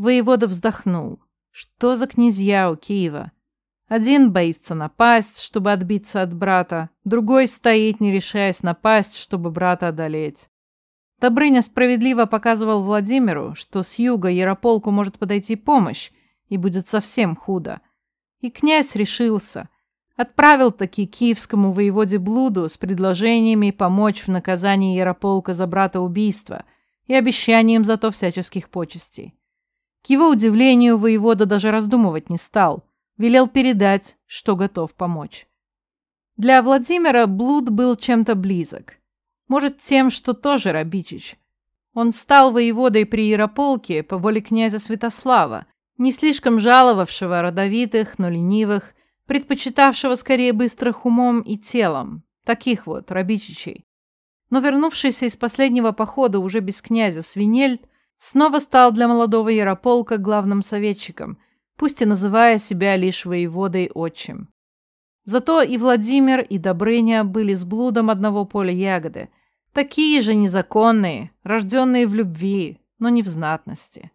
Воевода вздохнул. Что за князья у Киева? Один боится напасть, чтобы отбиться от брата, другой стоит, не решаясь напасть, чтобы брата одолеть. Добрыня справедливо показывал Владимиру, что с юга Ярополку может подойти помощь, и будет совсем худо. И князь решился. Отправил таки киевскому воеводе Блуду с предложениями помочь в наказании Ярополка за брата убийства и обещанием зато всяческих почестей. К его удивлению, воевода даже раздумывать не стал – Велел передать, что готов помочь. Для Владимира Блуд был чем-то близок. Может, тем, что тоже Рабичич. Он стал воеводой при Ярополке по воле князя Святослава, не слишком жаловавшего родовитых, но ленивых, предпочитавшего скорее быстрых умом и телом, таких вот Рабичичей. Но вернувшийся из последнего похода уже без князя Свинельд снова стал для молодого Ярополка главным советчиком – пусть и называя себя лишь воеводой отчим. Зато и Владимир, и Добрыня были с блудом одного поля ягоды, такие же незаконные, рожденные в любви, но не в знатности.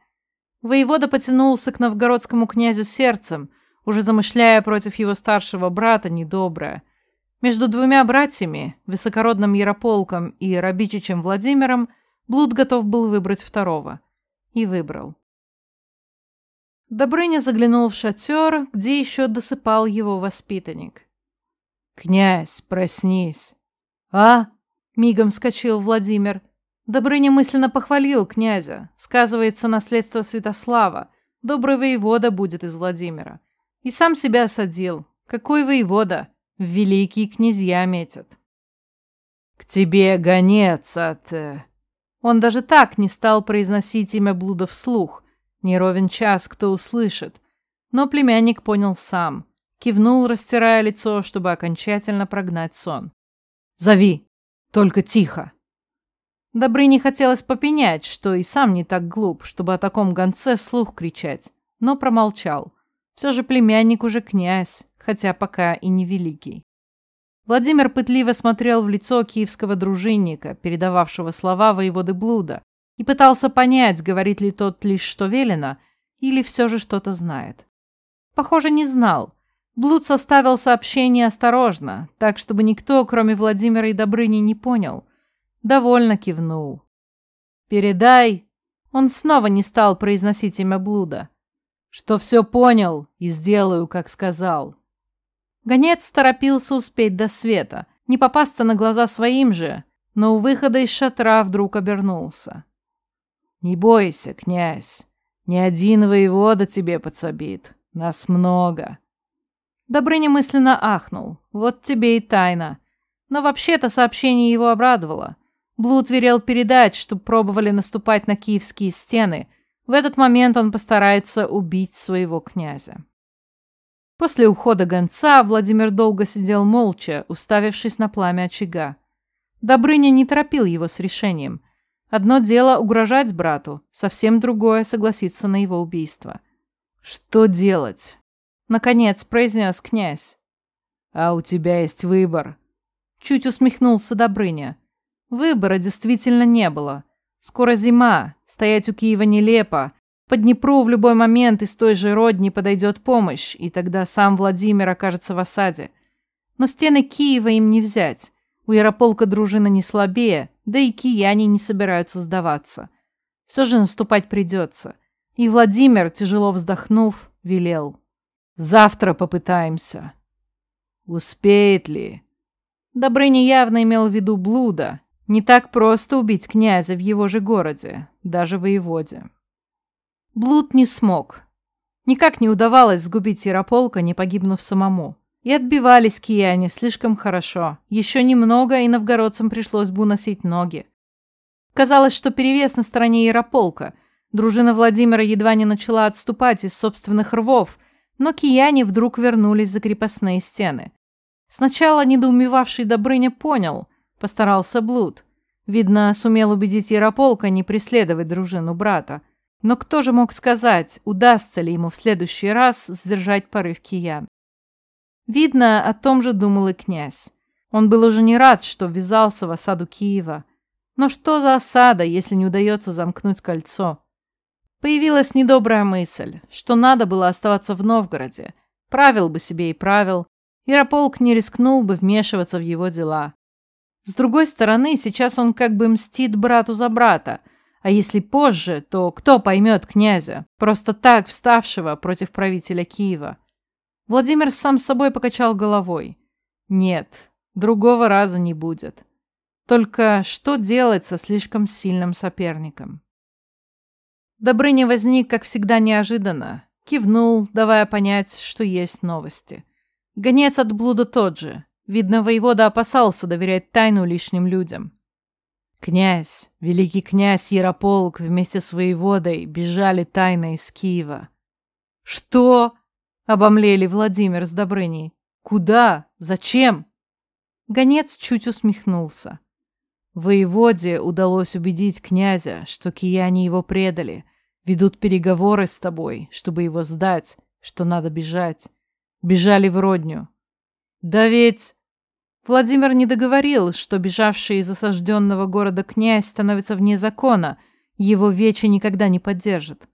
Воевода потянулся к новгородскому князю сердцем, уже замышляя против его старшего брата недоброе. Между двумя братьями, высокородным Ярополком и Рабичичем Владимиром, Блуд готов был выбрать второго. И выбрал. Добрыня заглянул в шатер, где еще досыпал его воспитанник. «Князь, проснись!» «А?» — мигом вскочил Владимир. Добрыня мысленно похвалил князя. Сказывается наследство Святослава. Добрый воевода будет из Владимира. И сам себя осадил. Какой воевода? Великие князья метят. «К тебе гонец от...» Он даже так не стал произносить имя блуда вслух, не ровен час, кто услышит. Но племянник понял сам. Кивнул, растирая лицо, чтобы окончательно прогнать сон. «Зови! Только тихо!» Добрыне хотелось попенять, что и сам не так глуп, чтобы о таком гонце вслух кричать, но промолчал. Все же племянник уже князь, хотя пока и не великий. Владимир пытливо смотрел в лицо киевского дружинника, передававшего слова воеводы Блуда, и пытался понять, говорит ли тот лишь что велено, или все же что-то знает. Похоже, не знал. Блуд составил сообщение осторожно, так, чтобы никто, кроме Владимира и Добрыни, не понял. Довольно кивнул. «Передай!» Он снова не стал произносить имя Блуда. «Что все понял и сделаю, как сказал». Гонец торопился успеть до света, не попасться на глаза своим же, но у выхода из шатра вдруг обернулся. Не бойся, князь, ни один воевода тебе подсобит. Нас много. Добрыня мысленно ахнул. Вот тебе и тайна. Но вообще-то сообщение его обрадовало. Блуд велел передать, чтоб пробовали наступать на киевские стены. В этот момент он постарается убить своего князя. После ухода гонца Владимир долго сидел молча, уставившись на пламя очага. Добрыня не торопил его с решением. Одно дело угрожать брату, совсем другое согласиться на его убийство. «Что делать?» — наконец произнес князь. «А у тебя есть выбор». Чуть усмехнулся Добрыня. Выбора действительно не было. Скоро зима, стоять у Киева нелепо. По Днепру в любой момент из той же родни подойдет помощь, и тогда сам Владимир окажется в осаде. Но стены Киева им не взять. У Ярополка дружина не слабее, да и кияне не собираются сдаваться. Все же наступать придется. И Владимир, тяжело вздохнув, велел. «Завтра попытаемся». «Успеет ли?» Добрыня явно имел в виду блуда. Не так просто убить князя в его же городе, даже воеводе. Блуд не смог. Никак не удавалось сгубить Ярополка, не погибнув самому. И отбивались кияне слишком хорошо. Еще немного, и новгородцам пришлось бы уносить ноги. Казалось, что перевес на стороне Ярополка. Дружина Владимира едва не начала отступать из собственных рвов, но кияне вдруг вернулись за крепостные стены. Сначала недоумевавший Добрыня понял, постарался блуд. Видно, сумел убедить Ярополка не преследовать дружину брата. Но кто же мог сказать, удастся ли ему в следующий раз сдержать порыв киян? Видно, о том же думал и князь. Он был уже не рад, что ввязался в осаду Киева. Но что за осада, если не удается замкнуть кольцо? Появилась недобрая мысль, что надо было оставаться в Новгороде. Правил бы себе и правил. Ярополк не рискнул бы вмешиваться в его дела. С другой стороны, сейчас он как бы мстит брату за брата. А если позже, то кто поймет князя, просто так вставшего против правителя Киева? Владимир сам собой покачал головой. Нет, другого раза не будет. Только что делать со слишком сильным соперником? Добрыня возник, как всегда, неожиданно. Кивнул, давая понять, что есть новости. Гонец от блуда тот же. Видно, воевода опасался доверять тайну лишним людям. Князь, великий князь Ярополк вместе с воеводой бежали тайно из Киева. «Что?» — обомлели Владимир с Добрыней. «Куда? Зачем?» Гонец чуть усмехнулся. Воеводе удалось убедить князя, что кияне его предали, ведут переговоры с тобой, чтобы его сдать, что надо бежать. Бежали в родню. Да ведь... Владимир не договорил, что бежавший из осажденного города князь становится вне закона, его вече никогда не поддержит.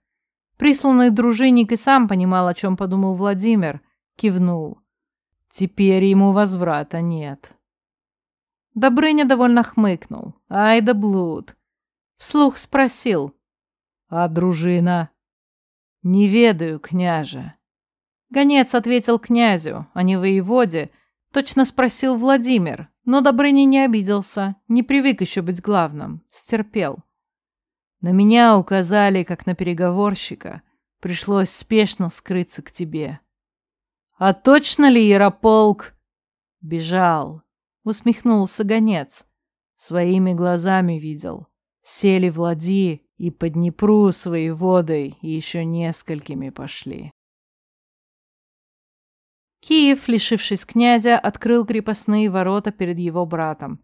Присланный дружинник и сам понимал, о чем подумал Владимир, кивнул. Теперь ему возврата нет. Добрыня довольно хмыкнул. Ай да блуд. Вслух спросил. А дружина? Не ведаю, княже. Гонец ответил князю, а не воеводе. Точно спросил Владимир, но Добрыня не обиделся, не привык еще быть главным, стерпел. На меня указали, как на переговорщика. Пришлось спешно скрыться к тебе. А точно ли Ярополк? Бежал. Усмехнулся гонец. Своими глазами видел. Сели в и по Днепру своей водой и еще несколькими пошли. Киев, лишившись князя, открыл крепостные ворота перед его братом.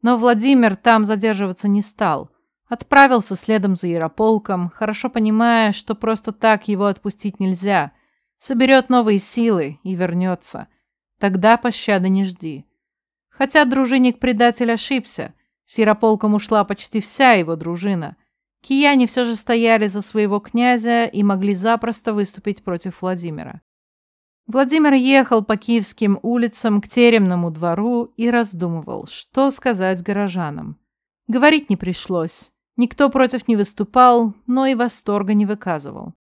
Но Владимир там задерживаться не стал. Отправился следом за Ярополком, хорошо понимая, что просто так его отпустить нельзя. Соберет новые силы и вернется. Тогда пощады не жди. Хотя дружинник-предатель ошибся. С Ярополком ушла почти вся его дружина. Кияне все же стояли за своего князя и могли запросто выступить против Владимира. Владимир ехал по киевским улицам к теремному двору и раздумывал, что сказать горожанам. Говорить не пришлось. Никто против не выступал, но и восторга не выказывал.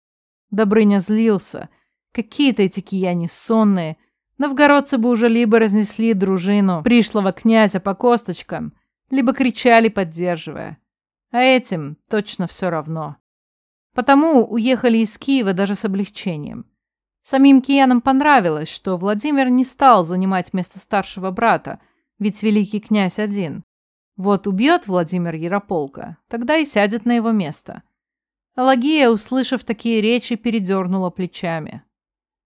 Добрыня злился. Какие-то эти кияне сонные, Новгородцы бы уже либо разнесли дружину пришлого князя по косточкам, либо кричали, поддерживая. А этим точно все равно. Потому уехали из Киева даже с облегчением. Самим киянам понравилось, что Владимир не стал занимать место старшего брата, ведь великий князь один. Вот убьет Владимир Ярополка, тогда и сядет на его место. Алагия, услышав такие речи, передернула плечами.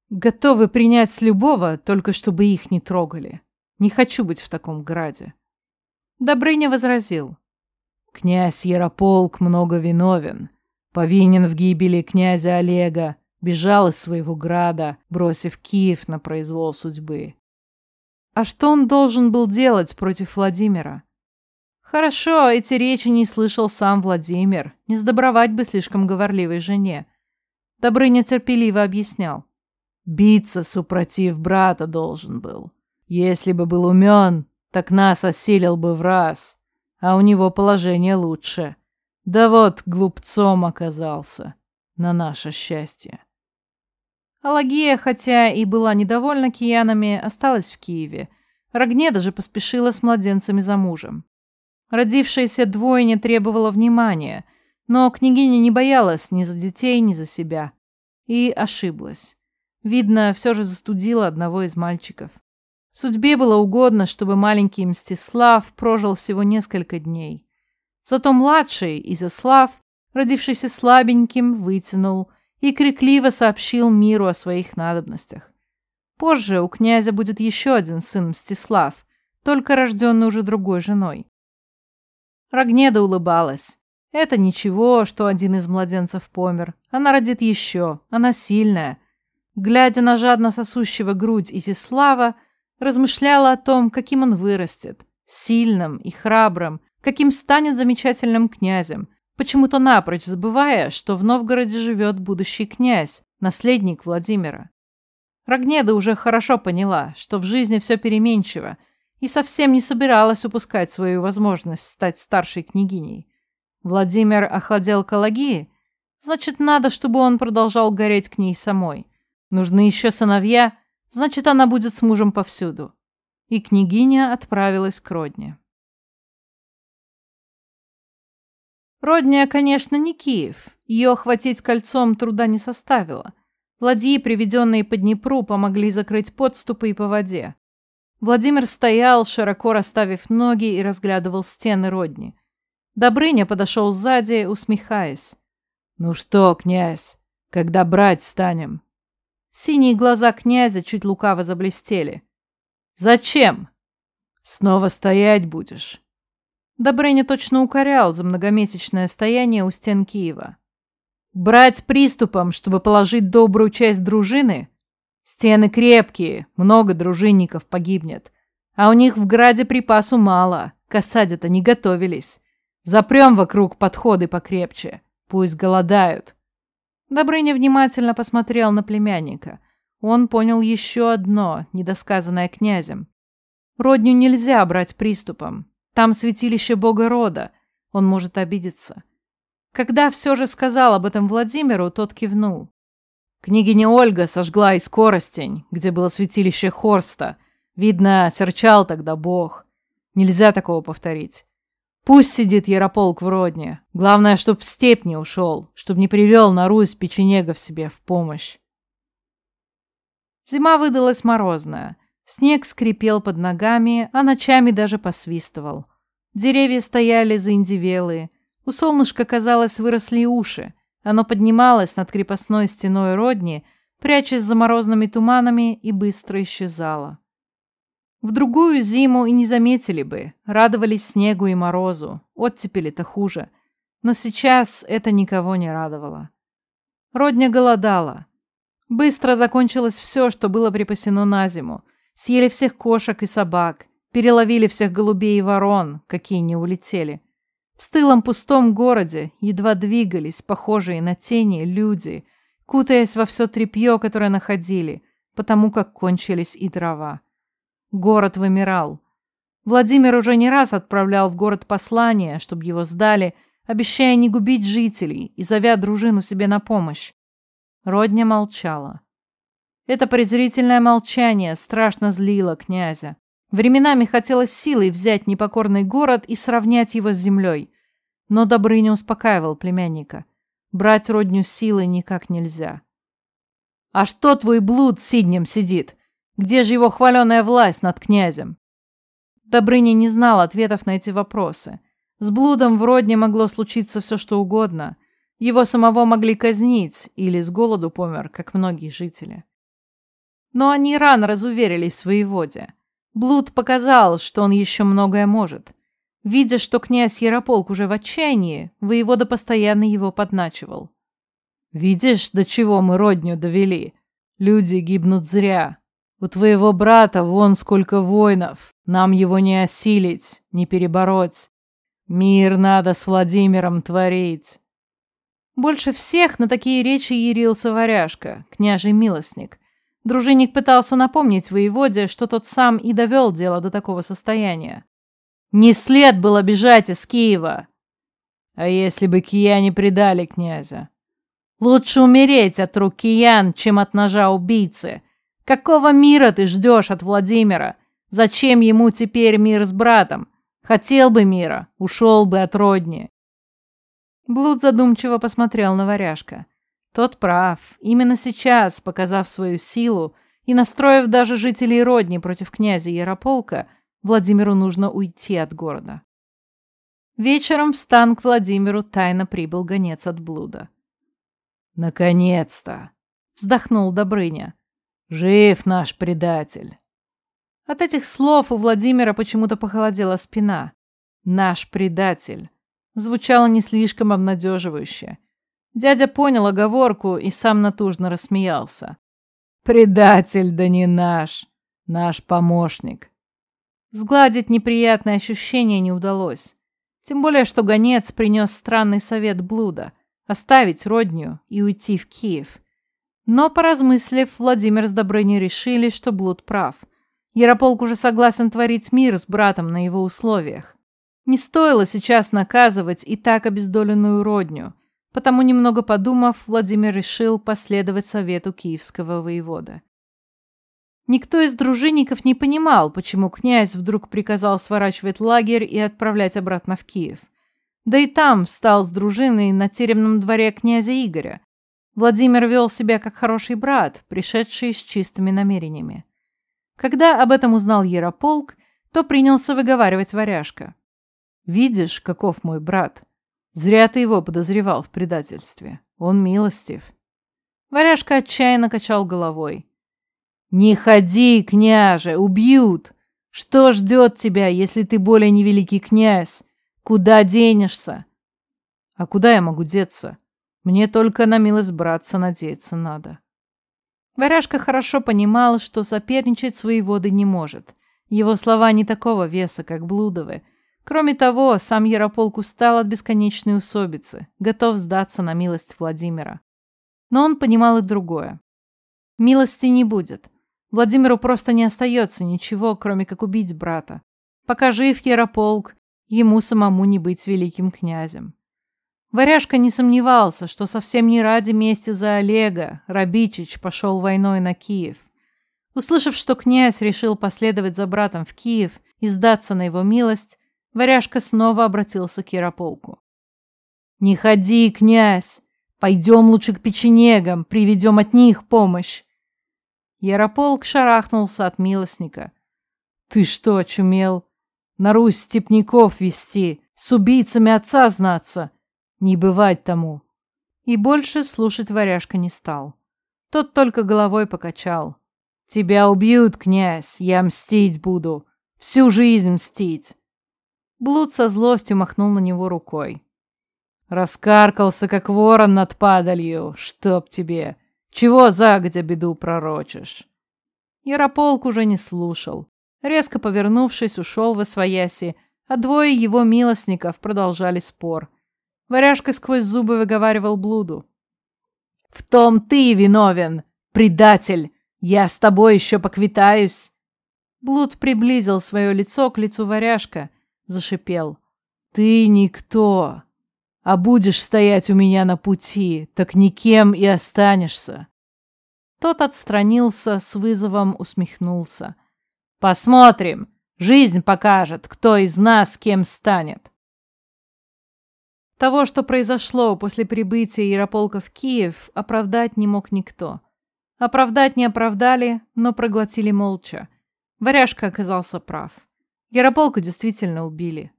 Готовы принять с любого, только чтобы их не трогали. Не хочу быть в таком граде. Добрыня возразил. Князь Ярополк много виновен. Повинен в гибели князя Олега. Бежал из своего града, бросив Киев на произвол судьбы. А что он должен был делать против Владимира? Хорошо, эти речи не слышал сам Владимир. Не сдобровать бы слишком говорливой жене. Добрыня терпеливо объяснял. Биться супротив брата должен был. Если бы был умен, так нас осилил бы в раз, а у него положение лучше. Да вот глупцом оказался, на наше счастье. Алагия, хотя и была недовольна киянами, осталась в Киеве. Рогне даже поспешила с младенцами за мужем. Родившаяся двойня требовала внимания, но княгиня не боялась ни за детей, ни за себя. И ошиблась. Видно, все же застудила одного из мальчиков. Судьбе было угодно, чтобы маленький Мстислав прожил всего несколько дней. Зато младший, Изяслав, родившийся слабеньким, вытянул и крикливо сообщил миру о своих надобностях. Позже у князя будет еще один сын Мстислав, только рожденный уже другой женой. Рогнеда улыбалась. Это ничего, что один из младенцев помер. Она родит еще, она сильная, глядя на жадно сосущего грудь Изислава, размышляла о том, каким он вырастет, сильным и храбрым, каким станет замечательным князем, почему-то напрочь забывая, что в Новгороде живет будущий князь, наследник Владимира. Рогнеда уже хорошо поняла, что в жизни все переменчиво, и совсем не собиралась упускать свою возможность стать старшей княгиней. Владимир охладел к значит, надо, чтобы он продолжал гореть к ней самой. Нужны еще сыновья, значит, она будет с мужем повсюду. И княгиня отправилась к Родне. Родня, конечно, не Киев. Ее охватить кольцом труда не составило. Ладьи, приведенные по Днепру, помогли закрыть подступы и по воде. Владимир стоял, широко расставив ноги и разглядывал стены Родни. Добрыня подошел сзади, усмехаясь. «Ну что, князь, когда брать станем?» Синие глаза князя чуть лукаво заблестели. «Зачем?» «Снова стоять будешь?» Добрыня точно укорял за многомесячное стояние у стен Киева. «Брать приступом, чтобы положить добрую часть дружины? Стены крепкие, много дружинников погибнет. А у них в граде припасу мало, к осаде-то не готовились. Запрем вокруг подходы покрепче. Пусть голодают. Добрыня внимательно посмотрел на племянника. Он понял еще одно, недосказанное князем. Родню нельзя брать приступом. Там святилище бога рода. Он может обидеться. Когда все же сказал об этом Владимиру, тот кивнул. Княгиня Ольга сожгла и скоростень, где было святилище Хорста. Видно, серчал тогда бог. Нельзя такого повторить. Пусть сидит Ярополк в Родне. Главное, чтоб в степь не ушел, чтоб не привел на Русь печенегов себе в помощь. Зима выдалась морозная. Снег скрипел под ногами, а ночами даже посвистывал. Деревья стояли заиндивелые. У солнышка, казалось, выросли уши. Оно поднималось над крепостной стеной Родни, прячась за морозными туманами, и быстро исчезало. В другую зиму и не заметили бы, радовались снегу и морозу, оттепели-то хуже. Но сейчас это никого не радовало. Родня голодала. Быстро закончилось все, что было припасено на зиму. Съели всех кошек и собак, переловили всех голубей и ворон, какие не улетели. В стылом пустом городе едва двигались, похожие на тени, люди, кутаясь во все тряпье, которое находили, потому как кончились и дрова. Город вымирал. Владимир уже не раз отправлял в город послания, чтобы его сдали, обещая не губить жителей и зовя дружину себе на помощь. Родня молчала. Это презрительное молчание страшно злило князя. Временами хотелось силой взять непокорный город и сравнять его с землей. Но Добрыня успокаивал племянника. Брать родню силой никак нельзя. «А что твой блуд сиднем сидит? Где же его хваленая власть над князем? Добрыня не знал ответов на эти вопросы. С блудом в родне могло случиться все, что угодно. Его самого могли казнить или с голоду помер, как многие жители. Но они рано разуверились в воеводе. Блуд показал, что он еще многое может. Видя, что князь Ярополк уже в отчаянии, воевода постоянно его подначивал. «Видишь, до чего мы родню довели? Люди гибнут зря. У твоего брата вон сколько воинов. Нам его не осилить, не перебороть. Мир надо с Владимиром творить. Больше всех на такие речи ярился варяжка, княжий милостник. Дружинник пытался напомнить воеводе, что тот сам и довел дело до такого состояния. Не след было бежать из Киева. А если бы кияне предали князя? Лучше умереть от рук киян, чем от ножа убийцы. Какого мира ты ждешь от Владимира? Зачем ему теперь мир с братом? Хотел бы мира, ушел бы от родни. Блуд задумчиво посмотрел на варяжка. Тот прав. Именно сейчас, показав свою силу и настроив даже жителей родни против князя Ярополка, Владимиру нужно уйти от города. Вечером в стан к Владимиру тайно прибыл гонец от блуда. «Наконец-то!» — вздохнул Добрыня. Жив наш предатель. От этих слов у Владимира почему-то похолодела спина. Наш предатель. Звучало не слишком обнадеживающе. Дядя понял оговорку и сам натужно рассмеялся. «Предатель, да не наш. Наш помощник». Сгладить неприятное ощущение не удалось. Тем более, что гонец принес странный совет блуда – оставить родню и уйти в Киев. Но, поразмыслив, Владимир с Добрыней решили, что блуд прав. Ярополк уже согласен творить мир с братом на его условиях. Не стоило сейчас наказывать и так обездоленную родню, потому, немного подумав, Владимир решил последовать совету киевского воевода. Никто из дружинников не понимал, почему князь вдруг приказал сворачивать лагерь и отправлять обратно в Киев. Да и там встал с дружиной на теремном дворе князя Игоря. Владимир вел себя как хороший брат, пришедший с чистыми намерениями. Когда об этом узнал Ярополк, то принялся выговаривать варяжка. «Видишь, каков мой брат? Зря ты его подозревал в предательстве. Он милостив». Варяжка отчаянно качал головой. «Не ходи, княже, убьют! Что ждет тебя, если ты более не великий князь? Куда денешься?» «А куда я могу деться? Мне только на милость братца надеяться надо». Варяжка хорошо понимал, что соперничать с воеводой не может. Его слова не такого веса, как Блудовы. Кроме того, сам Ярополк устал от бесконечной усобицы, готов сдаться на милость Владимира. Но он понимал и другое. Милости не будет. Владимиру просто не остается ничего, кроме как убить брата. Пока жив Ярополк, ему самому не быть великим князем. Варяжка не сомневался, что совсем не ради мести за Олега Рабичич пошел войной на Киев. Услышав, что князь решил последовать за братом в Киев и сдаться на его милость, Варяжка снова обратился к Ярополку. «Не ходи, князь! Пойдем лучше к печенегам, приведем от них помощь. Ярополк шарахнулся от милостника. «Ты что, очумел? На Русь степняков вести, с убийцами отца знаться? Не бывать тому!» И больше слушать варяжка не стал. Тот только головой покачал. «Тебя убьют, князь, я мстить буду. Всю жизнь мстить!» Блуд со злостью махнул на него рукой. «Раскаркался, как ворон над падалью, чтоб тебе!» Чего загодя беду пророчишь?» Ярополк уже не слушал. Резко повернувшись, ушел в освояси, а двое его милостников продолжали спор. Варяжка сквозь зубы выговаривал блуду. «В том ты виновен, предатель! Я с тобой еще поквитаюсь!» Блуд приблизил свое лицо к лицу варяжка, зашипел. «Ты никто! А будешь стоять у меня на пути, так никем и останешься. Тот отстранился, с вызовом усмехнулся. Посмотрим. Жизнь покажет, кто из нас кем станет. Того, что произошло после прибытия Ярополка в Киев, оправдать не мог никто. Оправдать не оправдали, но проглотили молча. Варяжка оказался прав. Ярополка действительно убили.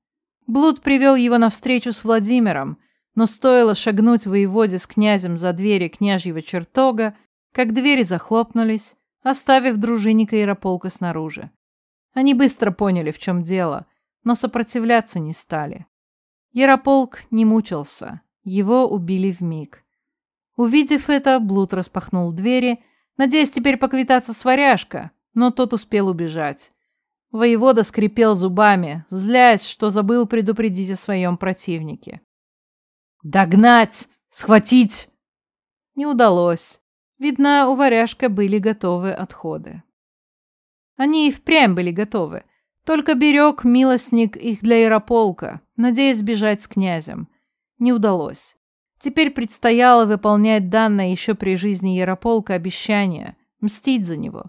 Блуд привел его на встречу с Владимиром, но стоило шагнуть воеводе с князем за двери княжьего чертога, как двери захлопнулись, оставив дружинника Ярополка снаружи. Они быстро поняли, в чем дело, но сопротивляться не стали. Ярополк не мучился, его убили в миг. Увидев это, Блуд распахнул двери, надеясь теперь поквитаться с варяжка, но тот успел убежать. Воевода скрипел зубами, злясь, что забыл предупредить о своем противнике. «Догнать! Схватить!» Не удалось. Видно, у варяжка были готовы отходы. Они и впрямь были готовы. Только берег милостник их для Ярополка, надеясь бежать с князем. Не удалось. Теперь предстояло выполнять данное еще при жизни Ярополка обещание, мстить за него.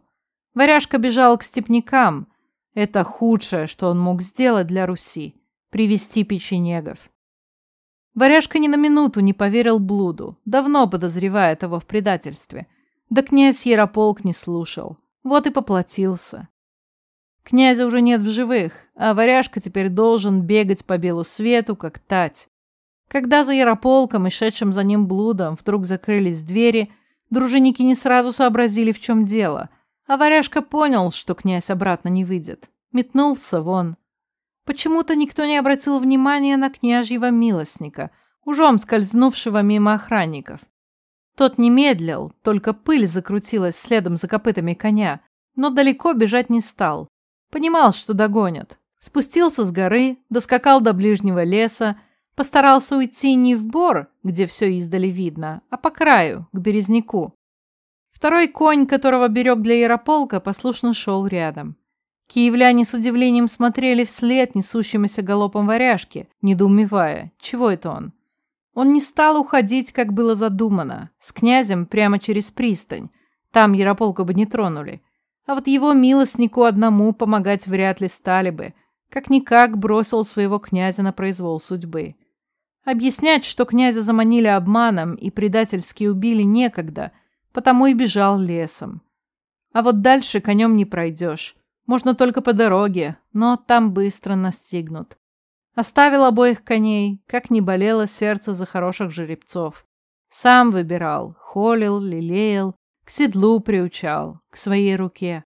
Варяжка бежал к степнякам, это худшее, что он мог сделать для Руси — привести печенегов. Варяжка ни на минуту не поверил блуду, давно подозревая того в предательстве. Да князь Ярополк не слушал. Вот и поплатился. Князя уже нет в живых, а варяжка теперь должен бегать по белу свету, как тать. Когда за Ярополком и шедшим за ним блудом вдруг закрылись двери, дружинники не сразу сообразили, в чем дело — а варяжка понял, что князь обратно не выйдет. Метнулся вон. Почему-то никто не обратил внимания на княжьего милостника, ужом скользнувшего мимо охранников. Тот не медлил, только пыль закрутилась следом за копытами коня, но далеко бежать не стал. Понимал, что догонят. Спустился с горы, доскакал до ближнего леса, постарался уйти не в бор, где все издали видно, а по краю, к березняку. Второй конь, которого берег для Ярополка, послушно шел рядом. Киевляне с удивлением смотрели вслед несущемуся галопом варяжки, недоумевая, чего это он. Он не стал уходить, как было задумано, с князем прямо через пристань. Там Ярополка бы не тронули. А вот его милостнику одному помогать вряд ли стали бы. Как-никак бросил своего князя на произвол судьбы. Объяснять, что князя заманили обманом и предательски убили некогда, потому и бежал лесом. А вот дальше конем не пройдешь. Можно только по дороге, но там быстро настигнут. Оставил обоих коней, как не болело сердце за хороших жеребцов. Сам выбирал, холил, лелеял, к седлу приучал, к своей руке.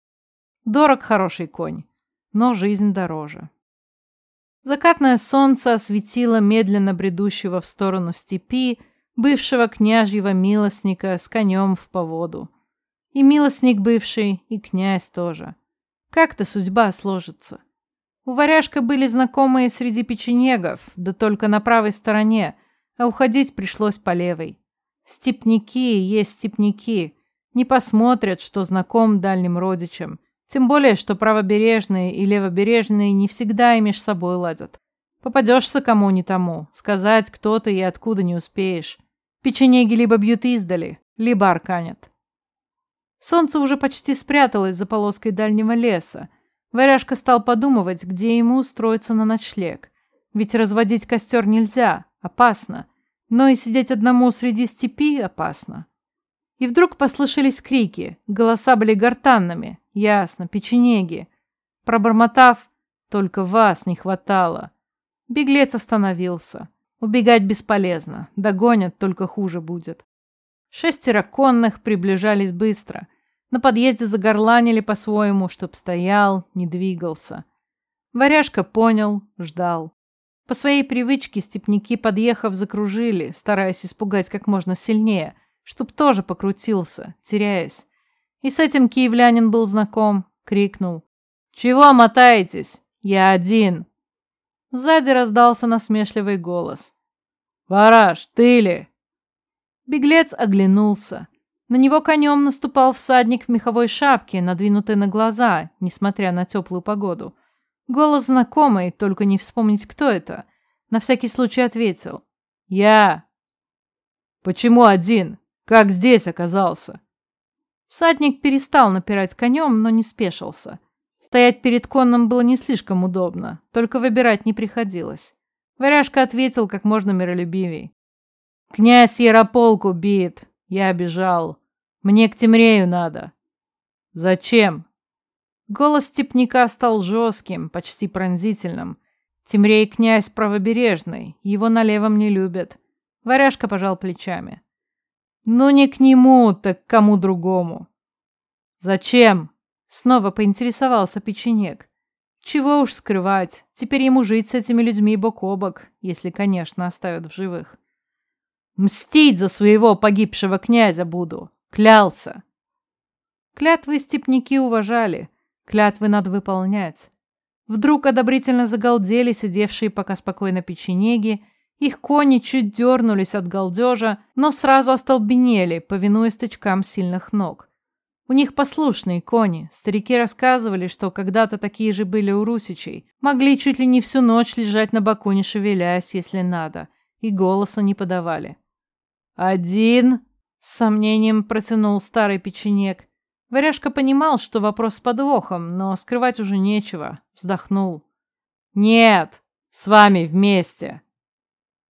Дорог хороший конь, но жизнь дороже. Закатное солнце осветило медленно бредущего в сторону степи бывшего княжьего милостника с конем в поводу. И милостник бывший, и князь тоже. Как-то судьба сложится. У варяжка были знакомые среди печенегов, да только на правой стороне, а уходить пришлось по левой. Степники есть степники, не посмотрят, что знаком дальним родичам, тем более, что правобережные и левобережные не всегда и меж собой ладят. Попадешься кому не тому, сказать кто ты и откуда не успеешь. Печенеги либо бьют издали, либо арканят. Солнце уже почти спряталось за полоской дальнего леса, Варяжка стал подумывать, где ему устроиться на ночлег. Ведь разводить костер нельзя, опасно. Но и сидеть одному среди степи опасно. И вдруг послышались крики, голоса были гортанными, ясно, печенеги. Пробормотав, только вас не хватало. Беглец остановился. Убегать бесполезно, догонят, только хуже будет. Шестеро конных приближались быстро. На подъезде загорланили по-своему, чтоб стоял, не двигался. Варяжка понял, ждал. По своей привычке степняки, подъехав, закружили, стараясь испугать как можно сильнее, чтоб тоже покрутился, теряясь. И с этим киевлянин был знаком, крикнул. «Чего мотаетесь? Я один!» Сзади раздался насмешливый голос. «Вараж, ты ли?» Беглец оглянулся. На него конем наступал всадник в меховой шапке, надвинутой на глаза, несмотря на теплую погоду. Голос знакомый, только не вспомнить, кто это. На всякий случай ответил. «Я». «Почему один? Как здесь оказался?» Всадник перестал напирать конем, но не спешился. Стоять перед конным было не слишком удобно, только выбирать не приходилось. Варяжка ответил как можно миролюбивей. «Князь Ярополк убит. Я бежал. Мне к Темрею надо. Зачем? Голос степняка стал жестким, почти пронзительным. Темрей князь правобережный, его на левом не любят. Варяжка пожал плечами. Ну не к нему, так к кому другому. Зачем? Снова поинтересовался печенек. Чего уж скрывать, теперь ему жить с этими людьми бок о бок, если, конечно, оставят в живых. Мстить за своего погибшего князя буду. Клялся. Клятвы степняки уважали. Клятвы надо выполнять. Вдруг одобрительно загалдели сидевшие пока спокойно печенеги. Их кони чуть дернулись от галдежа, но сразу остолбенели, повинуясь тычкам сильных ног. У них послушные кони. Старики рассказывали, что когда-то такие же были у русичей. Могли чуть ли не всю ночь лежать на боку, не шевелясь, если надо. И голоса не подавали. «Один?» — с сомнением протянул старый печенек. Варяжка понимал, что вопрос с подвохом, но скрывать уже нечего. Вздохнул. «Нет, с вами вместе».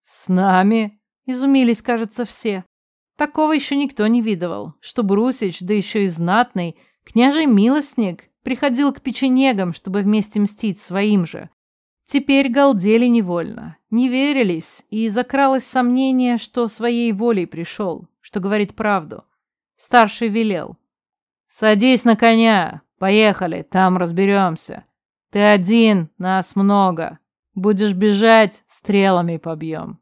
«С нами?» — изумились, кажется, все. Такого еще никто не видывал, чтобы Русич, да еще и знатный, княжий милостник, приходил к печенегам, чтобы вместе мстить своим же. Теперь галдели невольно, не верились, и закралось сомнение, что своей волей пришел, что говорит правду. Старший велел. «Садись на коня, поехали, там разберемся. Ты один, нас много. Будешь бежать, стрелами побьем».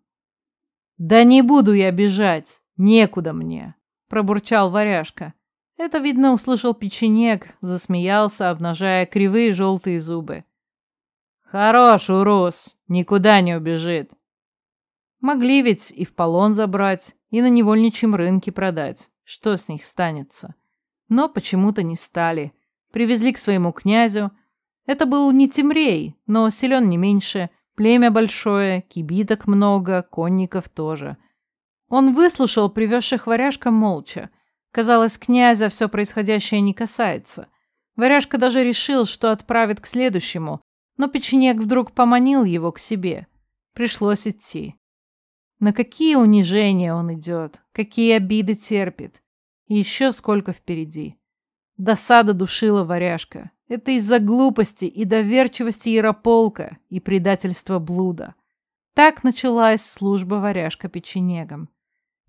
«Да не буду я бежать, некуда мне», — пробурчал варяжка. Это, видно, услышал печенек, засмеялся, обнажая кривые желтые зубы. Хорош, урос, никуда не убежит. Могли ведь и в полон забрать, и на невольничьем рынке продать. Что с них станется? Но почему-то не стали. Привезли к своему князю. Это был не Тимрей, но силен не меньше. Племя большое, кибиток много, конников тоже. Он выслушал привезших варяжка молча. Казалось, князя все происходящее не касается. Варяжка даже решил, что отправит к следующему, но печенек вдруг поманил его к себе. Пришлось идти. На какие унижения он идет, какие обиды терпит. И еще сколько впереди. Досада душила варяжка. Это из-за глупости и доверчивости Ярополка и предательства блуда. Так началась служба варяжка печенегом.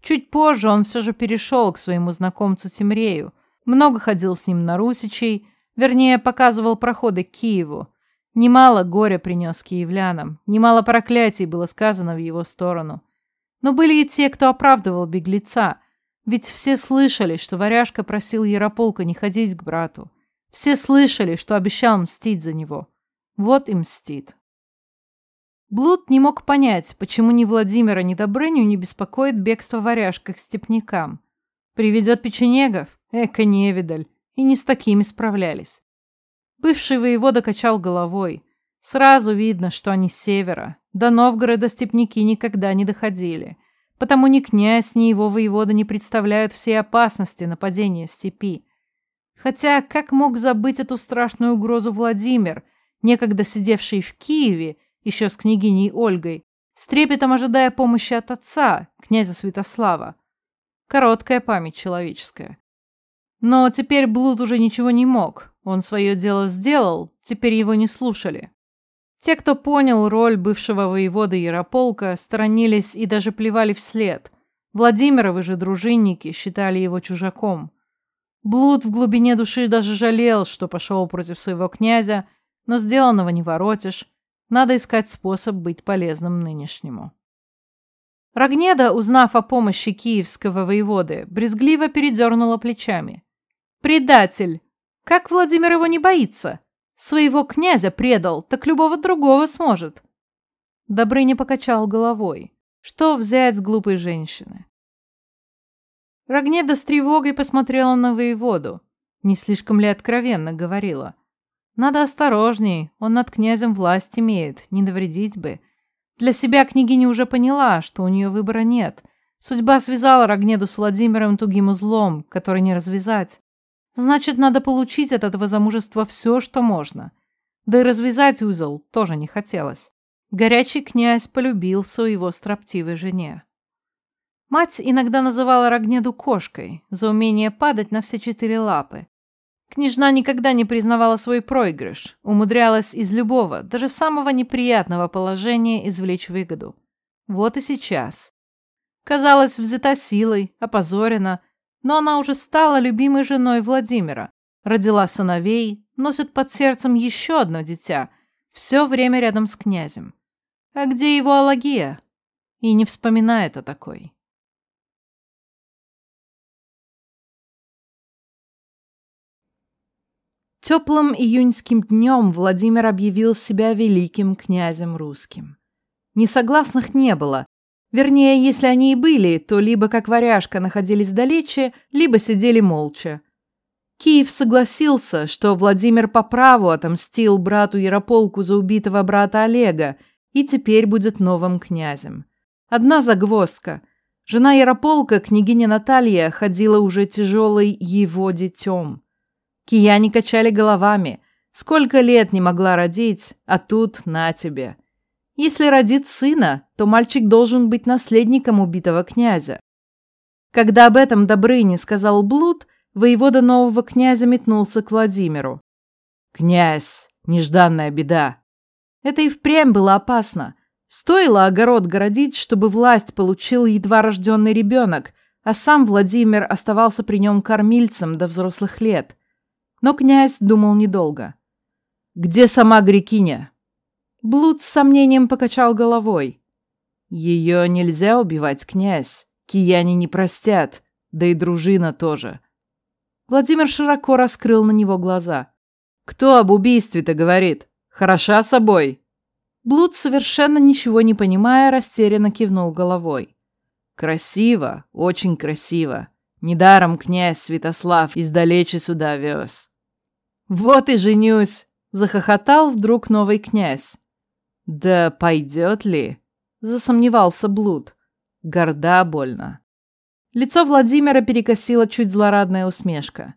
Чуть позже он все же перешел к своему знакомцу Тимрею, много ходил с ним на Русичей, вернее, показывал проходы к Киеву, Немало горя принес киевлянам, немало проклятий было сказано в его сторону. Но были и те, кто оправдывал беглеца, ведь все слышали, что варяжка просил Ярополка не ходить к брату. Все слышали, что обещал мстить за него. Вот и мстит. Блуд не мог понять, почему ни Владимира, ни Добрыню не беспокоит бегство варяжка к степнякам. Приведет печенегов? Эка невидаль. И не с такими справлялись. Бывший воевода качал головой. Сразу видно, что они с севера. До Новгорода степняки никогда не доходили. Потому ни князь, ни его воевода не представляют всей опасности нападения степи. Хотя как мог забыть эту страшную угрозу Владимир, некогда сидевший в Киеве, еще с княгиней Ольгой, с трепетом ожидая помощи от отца, князя Святослава. Короткая память человеческая. Но теперь Блуд уже ничего не мог. Он свое дело сделал, теперь его не слушали. Те, кто понял роль бывшего воевода Ярополка, сторонились и даже плевали вслед. Владимировы же дружинники считали его чужаком. Блуд в глубине души даже жалел, что пошел против своего князя, но сделанного не воротишь. Надо искать способ быть полезным нынешнему. Рогнеда, узнав о помощи киевского воеводы, брезгливо передернула плечами. «Предатель! Как Владимир его не боится? Своего князя предал, так любого другого сможет. Добрыня покачал головой. Что взять с глупой женщины? Рогнеда с тревогой посмотрела на воеводу. Не слишком ли откровенно говорила? Надо осторожней, он над князем власть имеет, не навредить бы. Для себя княгиня уже поняла, что у нее выбора нет. Судьба связала Рогнеду с Владимиром тугим узлом, который не развязать. Значит, надо получить от этого замужества все, что можно. Да и развязать узел тоже не хотелось. Горячий князь полюбил своего строптивой жене. Мать иногда называла Рогнеду кошкой за умение падать на все четыре лапы. Княжна никогда не признавала свой проигрыш, умудрялась из любого, даже самого неприятного положения извлечь выгоду. Вот и сейчас. Казалось, взята силой, опозорена, но она уже стала любимой женой Владимира, родила сыновей, носит под сердцем еще одно дитя, все время рядом с князем. А где его Алагия? И не вспоминает о такой. Теплым июньским днем Владимир объявил себя великим князем русским. Несогласных не было, Вернее, если они и были, то либо как варяжка находились далече, либо сидели молча. Киев согласился, что Владимир по праву отомстил брату Ярополку за убитого брата Олега и теперь будет новым князем. Одна загвоздка. Жена Ярополка, княгиня Наталья, ходила уже тяжелой его детем. Кияне качали головами. Сколько лет не могла родить, а тут на тебе. Если родит сына, то мальчик должен быть наследником убитого князя. Когда об этом Добрыне сказал Блуд, воевода нового князя метнулся к Владимиру. «Князь, нежданная беда!» Это и впрямь было опасно. Стоило огород городить, чтобы власть получил едва рожденный ребенок, а сам Владимир оставался при нем кормильцем до взрослых лет. Но князь думал недолго. «Где сама Грекиня?» Блуд с сомнением покачал головой. Ее нельзя убивать, князь. Кияне не простят, да и дружина тоже. Владимир широко раскрыл на него глаза. Кто об убийстве-то говорит? Хороша собой? Блуд, совершенно ничего не понимая, растерянно кивнул головой. «Красиво, очень красиво. Недаром князь Святослав издалече сюда вез». «Вот и женюсь!» — захохотал вдруг новый князь. «Да пойдет ли?» — засомневался Блуд. Горда больно. Лицо Владимира перекосило чуть злорадная усмешка.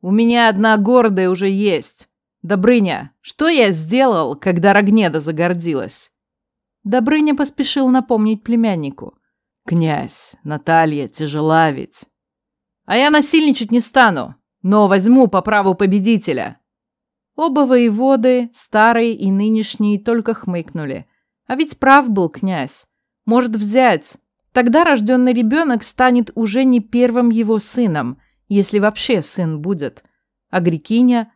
«У меня одна гордая уже есть. Добрыня, что я сделал, когда Рогнеда загордилась?» Добрыня поспешил напомнить племяннику. «Князь, Наталья, тяжела ведь». «А я насильничать не стану, но возьму по праву победителя». Оба воеводы, старый и нынешний, только хмыкнули. А ведь прав был князь. Может взять. Тогда рожденный ребенок станет уже не первым его сыном, если вообще сын будет. А Грекиня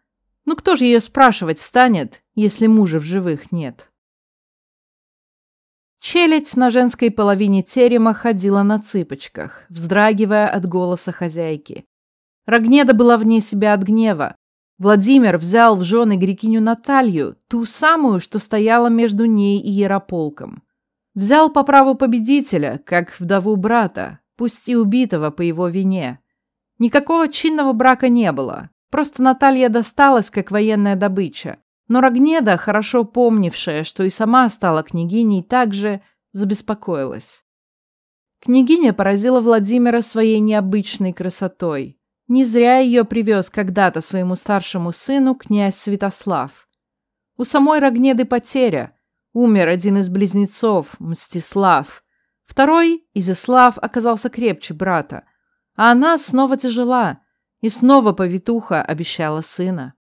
ну кто же ее спрашивать станет, если мужа в живых нет? Челядь на женской половине терема ходила на цыпочках, вздрагивая от голоса хозяйки. Рогнеда была вне себя от гнева. Владимир взял в жены грекиню Наталью, ту самую, что стояла между ней и Ярополком. Взял по праву победителя, как вдову брата, пусть и убитого по его вине. Никакого чинного брака не было, Просто Наталья досталась как военная добыча. Но Рогнеда, хорошо помнившая, что и сама стала княгиней, также забеспокоилась. Княгиня поразила Владимира своей необычной красотой. Не зря ее привез когда-то своему старшему сыну князь Святослав. У самой Рогнеды потеря. Умер один из близнецов, Мстислав. Второй, Изяслав, оказался крепче брата. А она снова тяжела – и снова повитуха обещала сына.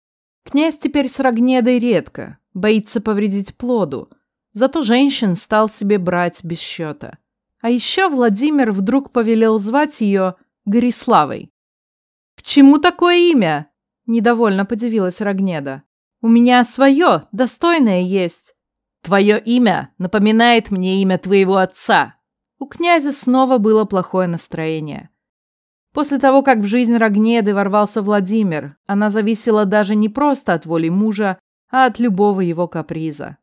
Князь теперь с Рогнедой редко, боится повредить плоду, зато женщин стал себе брать без счета. А еще Владимир вдруг повелел звать ее Гориславой. «К чему такое имя?» – недовольно подивилась Рогнеда. «У меня свое, достойное есть». «Твое имя напоминает мне имя твоего отца». У князя снова было плохое настроение. После того, как в жизнь Рогнеды ворвался Владимир, она зависела даже не просто от воли мужа, а от любого его каприза.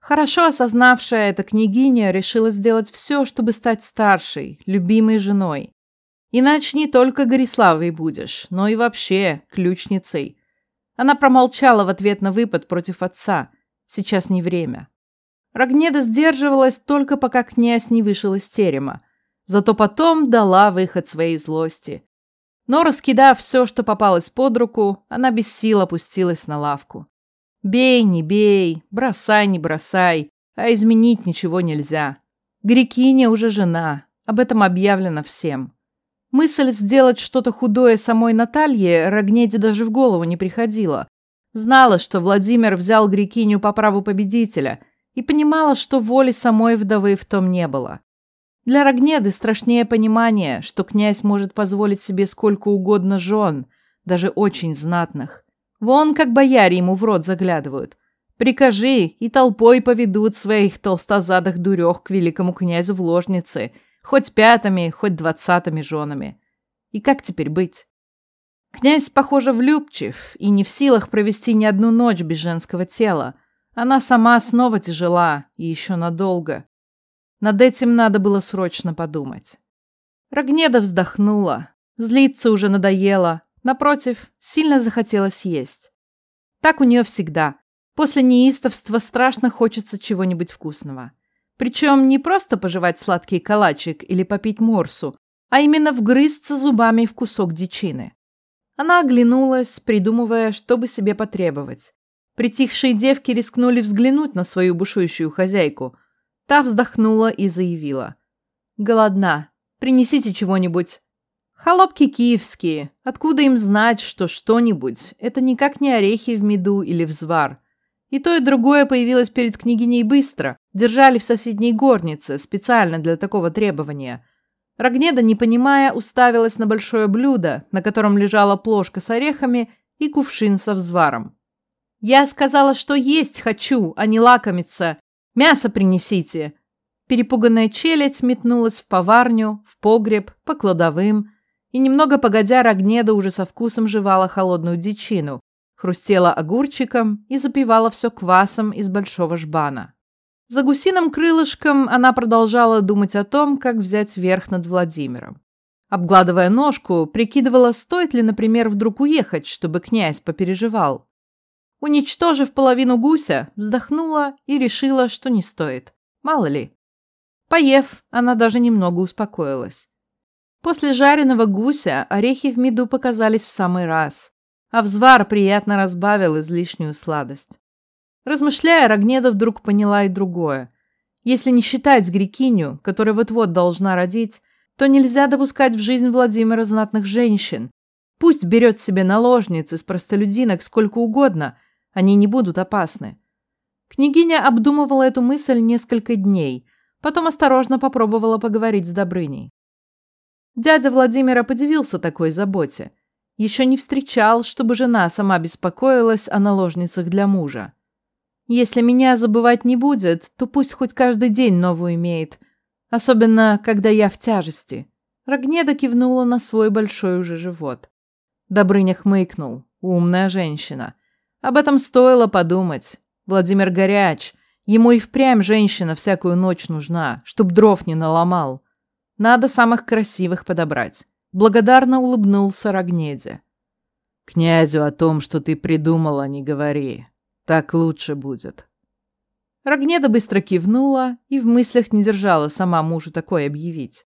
Хорошо осознавшая это княгиня решила сделать все, чтобы стать старшей, любимой женой. Иначе не только Гориславой будешь, но и вообще ключницей. Она промолчала в ответ на выпад против отца. Сейчас не время. Рогнеда сдерживалась только пока князь не вышел из терема. Зато потом дала выход своей злости. Но, раскидав все, что попалось под руку, она без сил опустилась на лавку. Бей, не бей, бросай, не бросай, а изменить ничего нельзя. Грекиня уже жена, об этом объявлено всем. Мысль сделать что-то худое самой Наталье Рогнеде даже в голову не приходила. Знала, что Владимир взял Грекиню по праву победителя и понимала, что воли самой вдовы в том не было. Для Рогнеды страшнее понимание, что князь может позволить себе сколько угодно жен, даже очень знатных. Вон как бояре ему в рот заглядывают. Прикажи, и толпой поведут своих толстозадых дурех к великому князю в ложнице, хоть пятыми, хоть двадцатыми женами. И как теперь быть? Князь, похоже, влюбчив и не в силах провести ни одну ночь без женского тела. Она сама снова тяжела и еще надолго. Над этим надо было срочно подумать. Рогнеда вздохнула. Злиться уже надоело. Напротив, сильно захотелось есть. Так у нее всегда. После неистовства страшно хочется чего-нибудь вкусного. Причем не просто пожевать сладкий калачик или попить морсу, а именно вгрызться зубами в кусок дичины. Она оглянулась, придумывая, что бы себе потребовать. Притихшие девки рискнули взглянуть на свою бушующую хозяйку, Та вздохнула и заявила. «Голодна. Принесите чего-нибудь». Холопки киевские. Откуда им знать, что что-нибудь? Это никак не орехи в меду или взвар. И то, и другое появилось перед княгиней быстро. Держали в соседней горнице, специально для такого требования. Рогнеда, не понимая, уставилась на большое блюдо, на котором лежала плошка с орехами и кувшин со взваром. «Я сказала, что есть хочу, а не лакомиться, Мясо принесите!» Перепуганная челядь метнулась в поварню, в погреб, по кладовым, и немного погодя Рогнеда уже со вкусом жевала холодную дичину, хрустела огурчиком и запивала все квасом из большого жбана. За гусиным крылышком она продолжала думать о том, как взять верх над Владимиром. Обгладывая ножку, прикидывала, стоит ли, например, вдруг уехать, чтобы князь попереживал. Уничтожив половину гуся, вздохнула и решила, что не стоит. Мало ли. Поев, она даже немного успокоилась. После жареного гуся орехи в меду показались в самый раз, а взвар приятно разбавил излишнюю сладость. Размышляя, Рогнеда вдруг поняла и другое. Если не считать Грекиню, которая вот-вот должна родить, то нельзя допускать в жизнь Владимира знатных женщин. Пусть берет себе наложниц из простолюдинок сколько угодно, они не будут опасны. Княгиня обдумывала эту мысль несколько дней, потом осторожно попробовала поговорить с Добрыней. Дядя Владимира подивился такой заботе. Еще не встречал, чтобы жена сама беспокоилась о наложницах для мужа. Если меня забывать не будет, то пусть хоть каждый день новую имеет. Особенно, когда я в тяжести. Рогнеда кивнула на свой большой уже живот. Добрыня хмыкнул. Умная женщина. Об этом стоило подумать. Владимир горяч. Ему и впрямь женщина всякую ночь нужна, чтоб дров не наломал. Надо самых красивых подобрать. Благодарно улыбнулся Рогнеде. «Князю о том, что ты придумала, не говори. Так лучше будет. Рогнеда быстро кивнула и в мыслях не держала сама мужу такое объявить.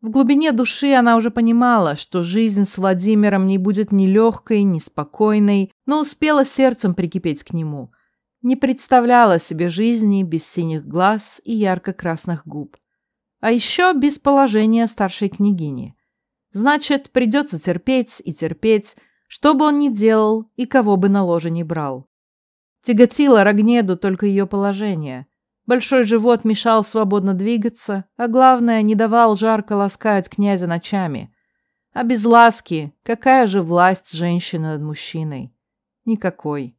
В глубине души она уже понимала, что жизнь с Владимиром не будет ни легкой, ни спокойной, но успела сердцем прикипеть к нему. Не представляла себе жизни без синих глаз и ярко-красных губ. А еще без положения старшей княгини. Значит, придется терпеть и терпеть, что бы он ни делал и кого бы на ложе не брал. Тяготило Рогнеду только ее положение. Большой живот мешал свободно двигаться, а главное, не давал жарко ласкать князя ночами. А без ласки какая же власть женщины над мужчиной? Никакой.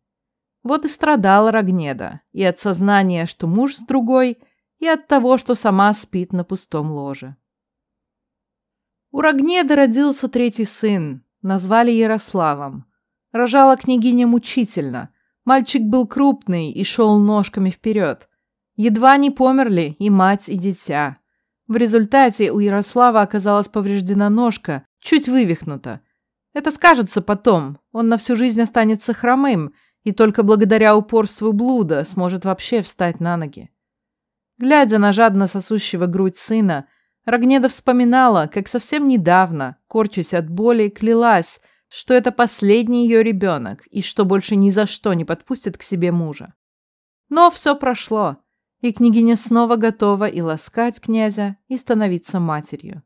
Вот и страдала Рогнеда и от сознания, что муж с другой, и от того, что сама спит на пустом ложе. У Рогнеды родился третий сын, назвали Ярославом. Рожала княгиня мучительно – Мальчик был крупный и шел ножками вперед. Едва не померли и мать, и дитя. В результате у Ярослава оказалась повреждена ножка, чуть вывихнута. Это скажется потом, он на всю жизнь останется хромым и только благодаря упорству блуда сможет вообще встать на ноги. Глядя на жадно сосущего грудь сына, Рогнеда вспоминала, как совсем недавно, корчась от боли, клялась, что это последний ее ребенок и что больше ни за что не подпустит к себе мужа. Но все прошло, и княгиня снова готова и ласкать князя, и становиться матерью.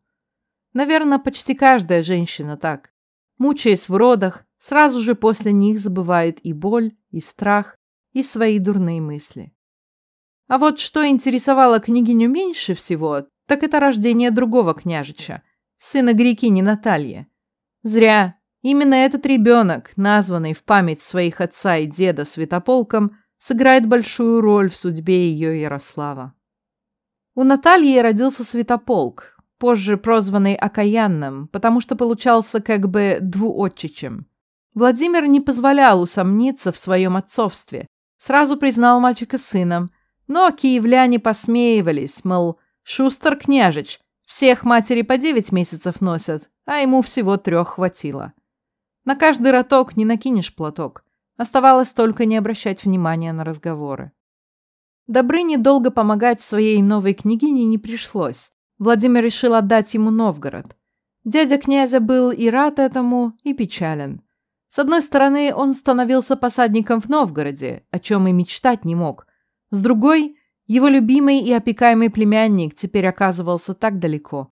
Наверное, почти каждая женщина так. Мучаясь в родах, сразу же после них забывает и боль, и страх, и свои дурные мысли. А вот что интересовало княгиню меньше всего, так это рождение другого княжича, сына грекини Натальи. Зря, Именно этот ребенок, названный в память своих отца и деда Святополком, сыграет большую роль в судьбе ее Ярослава. У Натальи родился Святополк, позже прозванный Окаянным, потому что получался как бы двуотчичем. Владимир не позволял усомниться в своем отцовстве, сразу признал мальчика сыном, но киевляне посмеивались, мол, шустер княжич, всех матери по девять месяцев носят, а ему всего трех хватило. На каждый роток не накинешь платок. Оставалось только не обращать внимания на разговоры. Добрыне долго помогать своей новой княгине не пришлось. Владимир решил отдать ему Новгород. Дядя князя был и рад этому, и печален. С одной стороны, он становился посадником в Новгороде, о чем и мечтать не мог. С другой, его любимый и опекаемый племянник теперь оказывался так далеко.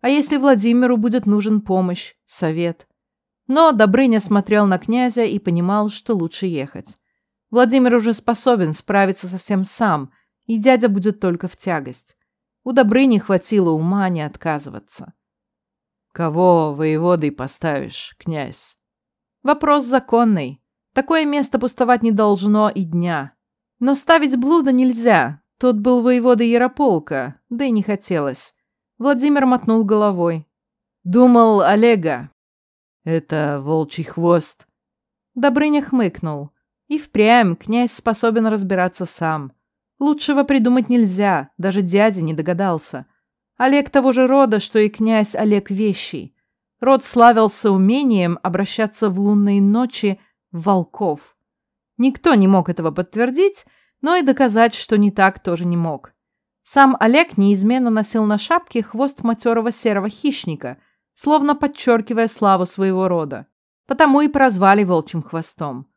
А если Владимиру будет нужен помощь, совет? Но Добрыня смотрел на князя и понимал, что лучше ехать. Владимир уже способен справиться совсем сам, и дядя будет только в тягость. У Добрыни хватило ума не отказываться. «Кого воеводой поставишь, князь?» Вопрос законный. Такое место пустовать не должно и дня. Но ставить блуда нельзя. Тот был воеводой Ярополка, да и не хотелось. Владимир мотнул головой. «Думал Олега, это волчий хвост. Добрыня хмыкнул. И впрямь князь способен разбираться сам. Лучшего придумать нельзя, даже дядя не догадался. Олег того же рода, что и князь Олег Вещий. Род славился умением обращаться в лунные ночи в волков. Никто не мог этого подтвердить, но и доказать, что не так, тоже не мог. Сам Олег неизменно носил на шапке хвост матерого серого хищника, словно подчеркивая славу своего рода. Потому и прозвали волчьим хвостом.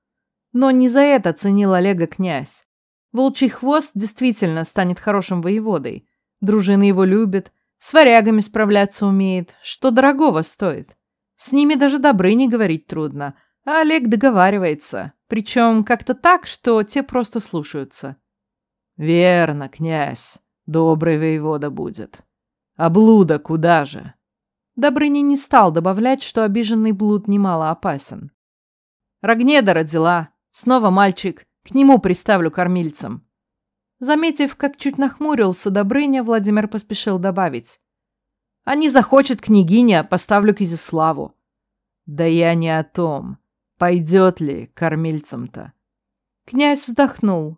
Но не за это ценил Олега князь. Волчий хвост действительно станет хорошим воеводой. Дружина его любит, с варягами справляться умеет, что дорогого стоит. С ними даже Добрыне говорить трудно, а Олег договаривается, причем как-то так, что те просто слушаются. «Верно, князь, добрый воевода будет. А блуда куда же?» Добрыня не стал добавлять, что обиженный блуд немало опасен. Рогнеда родила. Снова мальчик. К нему приставлю кормильцем. Заметив, как чуть нахмурился Добрыня, Владимир поспешил добавить. «А не захочет княгиня, поставлю к Изяславу». «Да я не о том. Пойдет ли кормильцем-то?» Князь вздохнул.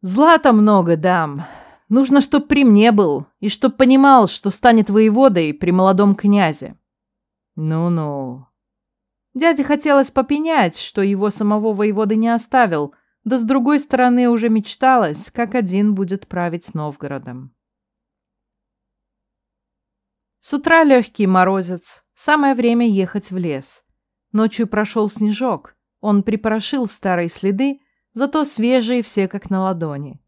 «Злата много дам. Нужно, чтоб при мне был, и чтоб понимал, что станет воеводой при молодом князе». «Ну-ну». Дяде хотелось попенять, что его самого воеводы не оставил, да с другой стороны уже мечталось, как один будет править Новгородом. С утра легкий морозец, самое время ехать в лес. Ночью прошел снежок, он припорошил старые следы, зато свежие все как на ладони.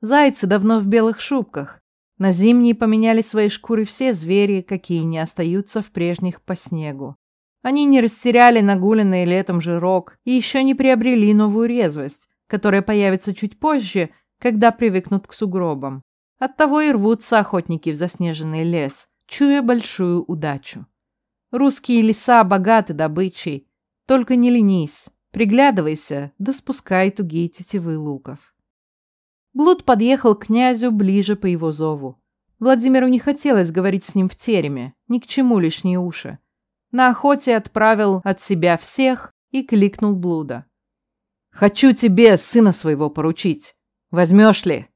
Зайцы давно в белых шубках. На зимние поменяли свои шкуры все звери, какие не остаются в прежних по снегу. Они не растеряли нагуленный летом жирок и еще не приобрели новую резвость, которая появится чуть позже, когда привыкнут к сугробам. Оттого и рвутся охотники в заснеженный лес, чуя большую удачу. Русские леса богаты добычей, только не ленись, приглядывайся, да спускай тугие тетивы луков. Блуд подъехал к князю ближе по его зову. Владимиру не хотелось говорить с ним в тереме, ни к чему лишние уши. На охоте отправил от себя всех и кликнул Блуда. Хочу тебе сына своего поручить. Возьмешь ли?»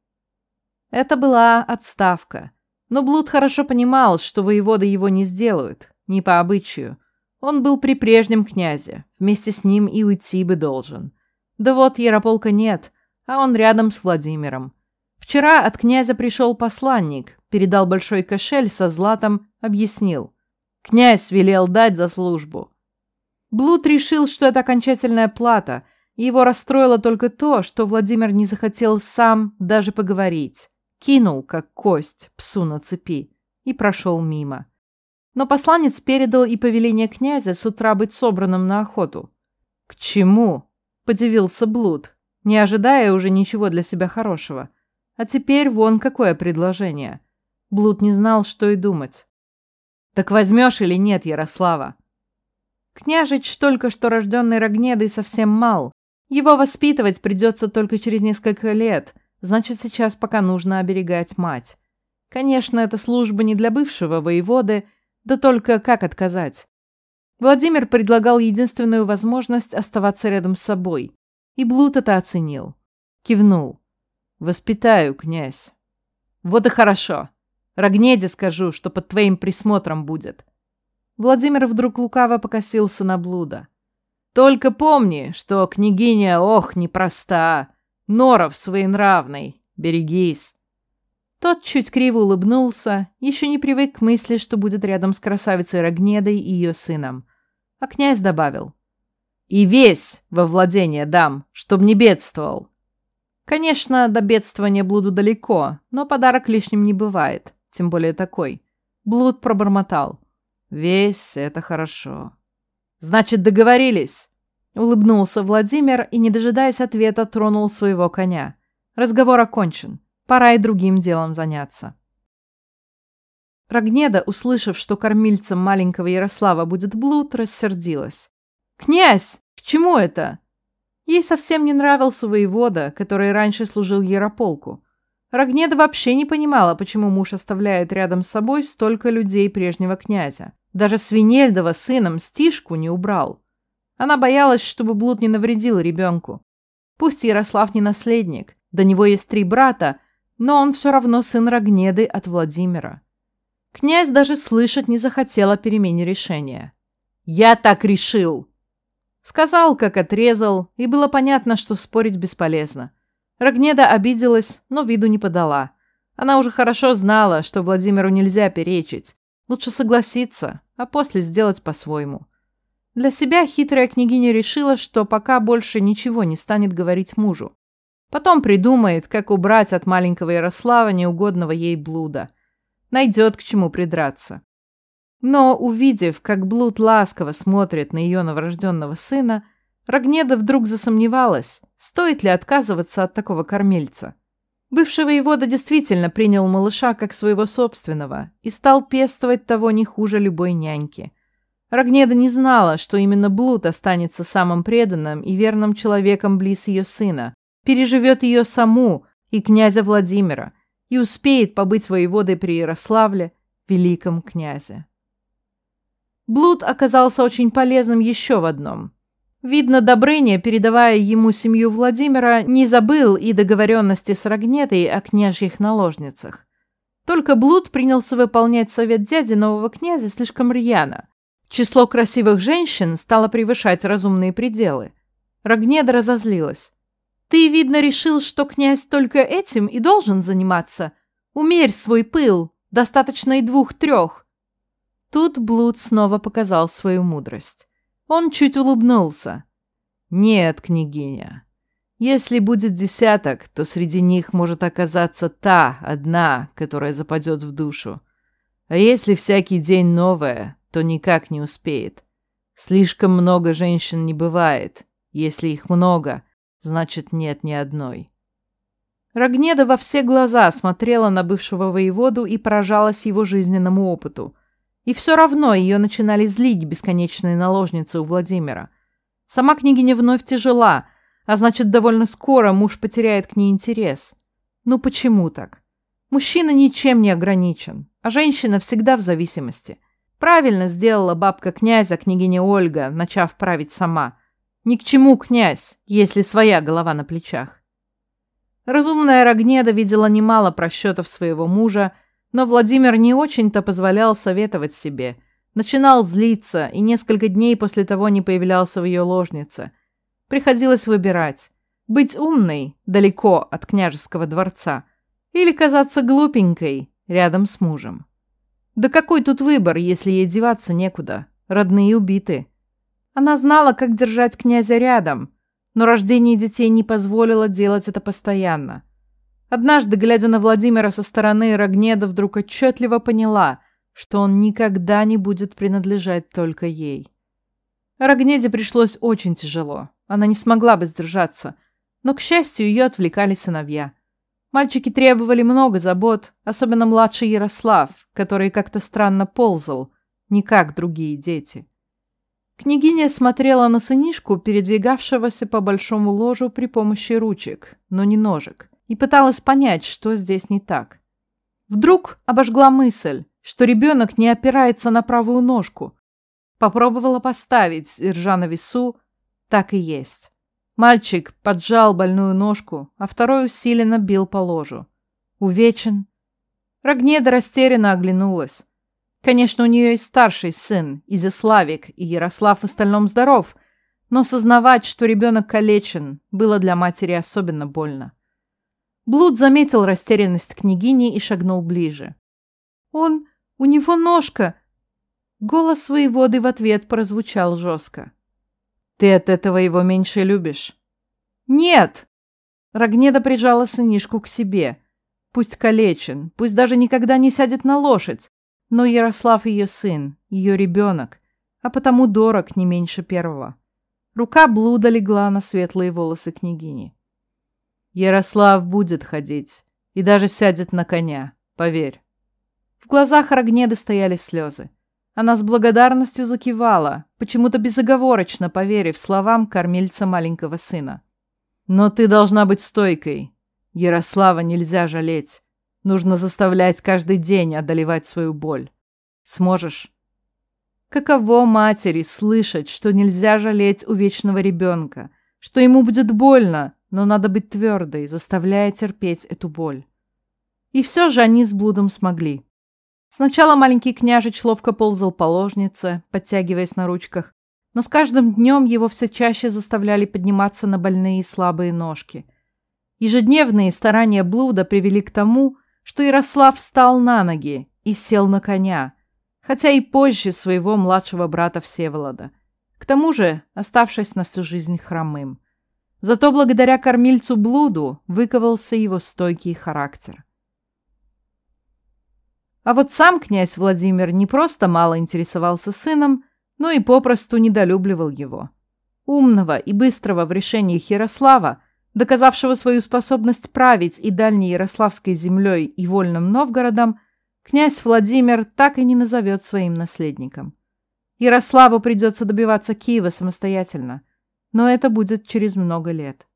Это была отставка. Но Блуд хорошо понимал, что воеводы его не сделают, не по обычаю. Он был при прежнем князе, вместе с ним и уйти бы должен. Да вот Ярополка нет, а он рядом с Владимиром. Вчера от князя пришел посланник, передал большой кошель со златом, объяснил. Князь велел дать за службу. Блуд решил, что это окончательная плата, его расстроило только то, что Владимир не захотел сам даже поговорить. Кинул, как кость, псу на цепи, и прошел мимо. Но посланец передал и повеление князя с утра быть собранным на охоту. «К чему?» – подивился Блуд, не ожидая уже ничего для себя хорошего. А теперь вон какое предложение. Блуд не знал, что и думать. «Так возьмешь или нет, Ярослава?» Княжич, только что рожденный Рогнедой, совсем мал, его воспитывать придется только через несколько лет, значит, сейчас пока нужно оберегать мать. Конечно, эта служба не для бывшего воеводы, да только как отказать? Владимир предлагал единственную возможность оставаться рядом с собой, и Блуд это оценил. Кивнул. «Воспитаю, князь». «Вот и хорошо. Рогнеде скажу, что под твоим присмотром будет». Владимир вдруг лукаво покосился на Блуда. Только помни, что княгиня, ох, непроста. Норов своенравный. Берегись. Тот чуть криво улыбнулся, еще не привык к мысли, что будет рядом с красавицей Рогнедой и ее сыном. А князь добавил. «И весь во владение дам, чтоб не бедствовал». Конечно, до бедствования Блуду далеко, но подарок лишним не бывает, тем более такой. Блуд пробормотал. «Весь — это хорошо». Значит, договорились. Улыбнулся Владимир и, не дожидаясь ответа, тронул своего коня. Разговор окончен. Пора и другим делом заняться. Рогнеда, услышав, что кормильцем маленького Ярослава будет блуд, рассердилась. «Князь! К чему это?» Ей совсем не нравился воевода, который раньше служил Ярополку. Рогнеда вообще не понимала, почему муж оставляет рядом с собой столько людей прежнего князя. Даже Свинельдова сыном стишку не убрал. Она боялась, чтобы блуд не навредил ребенку. Пусть Ярослав не наследник, До него есть три брата, но он все равно сын Рогнеды от Владимира. Князь даже слышать не захотел о перемене решения. «Я так решил!» Сказал, как отрезал, и было понятно, что спорить бесполезно. Рогнеда обиделась, но виду не подала. Она уже хорошо знала, что Владимиру нельзя перечить. Лучше согласиться, а после сделать по-своему. Для себя хитрая княгиня решила, что пока больше ничего не станет говорить мужу. Потом придумает, как убрать от маленького Ярослава неугодного ей блуда. Найдет к чему придраться. Но, увидев, как блуд ласково смотрит на ее новорожденного сына, Рогнеда вдруг засомневалась, стоит ли отказываться от такого кормильца. Бывший воевода действительно принял малыша как своего собственного и стал пестовать того не хуже любой няньки. Рогнеда не знала, что именно Блуд останется самым преданным и верным человеком близ ее сына, переживет ее саму и князя Владимира и успеет побыть воеводой при Ярославле, великом князе. Блуд оказался очень полезным еще в одном. Видно, Добрыня, передавая ему семью Владимира, не забыл и договоренности с Рогнетой о княжьих наложницах. Только Блуд принялся выполнять совет дяди нового князя слишком рьяно. Число красивых женщин стало превышать разумные пределы. Рогнеда разозлилась. Ты, видно, решил, что князь только этим и должен заниматься. Умерь свой пыл, достаточно и двух-трех. Тут Блуд снова показал свою мудрость. Он чуть улыбнулся. Нет, княгиня. Если будет десяток, то среди них может оказаться та одна, которая западет в душу. А если всякий день новая, то никак не успеет. Слишком много женщин не бывает. Если их много — значит, нет ни одной. Рогнеда во все глаза смотрела на бывшего воеводу и поражалась его жизненному опыту. И все равно ее начинали злить бесконечные наложницы у Владимира. Сама княгиня вновь тяжела, а значит, довольно скоро муж потеряет к ней интерес. Ну почему так? Мужчина ничем не ограничен, а женщина всегда в зависимости. Правильно сделала бабка князя, княгиня Ольга, начав править сама – ни к чему князь, если своя голова на плечах. Разумная Рогнеда видела немало просчетов своего мужа, но Владимир не очень-то позволял советовать себе. Начинал злиться и несколько дней после того не появлялся в ее ложнице. Приходилось выбирать. Быть умной, далеко от княжеского дворца, или казаться глупенькой, рядом с мужем. Да какой тут выбор, если ей деваться некуда? Родные убиты. Она знала, как держать князя рядом, но рождение детей не позволило делать это постоянно. Однажды, глядя на Владимира со стороны, Рогнеда вдруг отчетливо поняла, что он никогда не будет принадлежать только ей. Рогнеде пришлось очень тяжело. Она не смогла бы сдержаться, но, к счастью, ее отвлекали сыновья. Мальчики требовали много забот, особенно младший Ярослав, который как-то странно ползал, не как другие дети. Княгиня смотрела на сынишку, передвигавшегося по большому ложу при помощи ручек, но не ножек, и пыталась понять, что здесь не так. Вдруг обожгла мысль, что ребенок не опирается на правую ножку. Попробовала поставить, держа на весу, так и есть. Мальчик поджал больную ножку, а второй усиленно бил по ложу. Увечен. Рогнеда растерянно оглянулась. Конечно, у нее есть старший сын, Изяславик, и Ярослав в остальном здоров, но сознавать, что ребенок калечен, было для матери особенно больно. Блуд заметил растерянность княгини и шагнул ближе. «Он... у него ножка!» Голос воеводы в ответ прозвучал жестко. «Ты от этого его меньше любишь?» «Нет!» Рогнеда прижала сынишку к себе. Пусть калечен, пусть даже никогда не сядет на лошадь, но Ярослав ее сын, ее ребенок, а потому дорог не меньше первого. Рука блуда легла на светлые волосы княгини. Ярослав будет ходить и даже сядет на коня, поверь. В глазах Рогнеды стояли слезы. Она с благодарностью закивала, почему-то безоговорочно поверив словам кормильца маленького сына. «Но ты должна быть стойкой. Ярослава нельзя жалеть. Нужно заставлять каждый день одолевать свою боль. Сможешь? Каково матери слышать, что нельзя жалеть у вечного ребенка, что ему будет больно, но надо быть твердой, заставляя терпеть эту боль. И все же они с блудом смогли. Сначала маленький княжич ловко ползал по ложнице, подтягиваясь на ручках, но с каждым днем его все чаще заставляли подниматься на больные и слабые ножки. Ежедневные старания блуда привели к тому, что Ярослав встал на ноги и сел на коня, хотя и позже своего младшего брата Всеволода. К тому же, оставшись на всю жизнь хромым. Зато благодаря кормильцу блуду выковался его стойкий характер. А вот сам князь Владимир не просто мало интересовался сыном, но и попросту недолюбливал его. Умного и быстрого в решениях Ярослава, доказавшего свою способность править и дальней Ярославской землей и вольным Новгородом, князь Владимир так и не назовет своим наследником. Ярославу придется добиваться Киева самостоятельно, но это будет через много лет.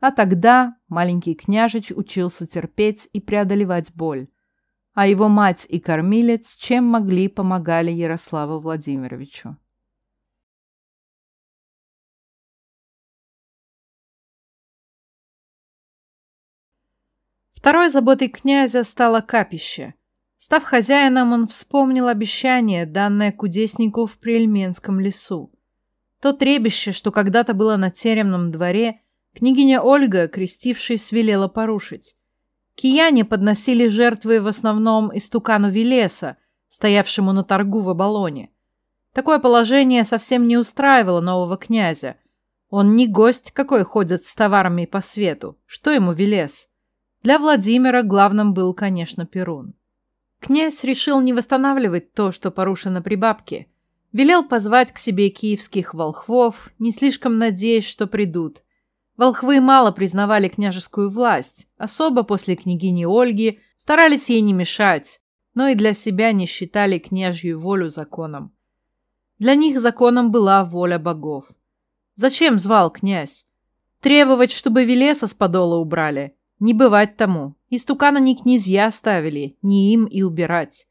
А тогда маленький княжич учился терпеть и преодолевать боль а его мать и кормилец чем могли помогали Ярославу Владимировичу. Второй заботой князя стало капище. Став хозяином, он вспомнил обещание, данное кудеснику в Прельменском лесу. То требище, что когда-то было на теремном дворе, княгиня Ольга, крестившись, велела порушить. Кияне подносили жертвы в основном истукану Велеса, стоявшему на торгу в Абалоне. Такое положение совсем не устраивало нового князя. Он не гость, какой ходит с товарами по свету. Что ему Велес? Для Владимира главным был, конечно, Перун. Князь решил не восстанавливать то, что порушено при бабке. Велел позвать к себе киевских волхвов, не слишком надеясь, что придут. Волхвы мало признавали княжескую власть, особо после княгини Ольги старались ей не мешать, но и для себя не считали княжью волю законом. Для них законом была воля богов. Зачем звал князь? Требовать, чтобы Велеса с подола убрали? Не бывать тому. И стукана не князья ставили, не им и убирать.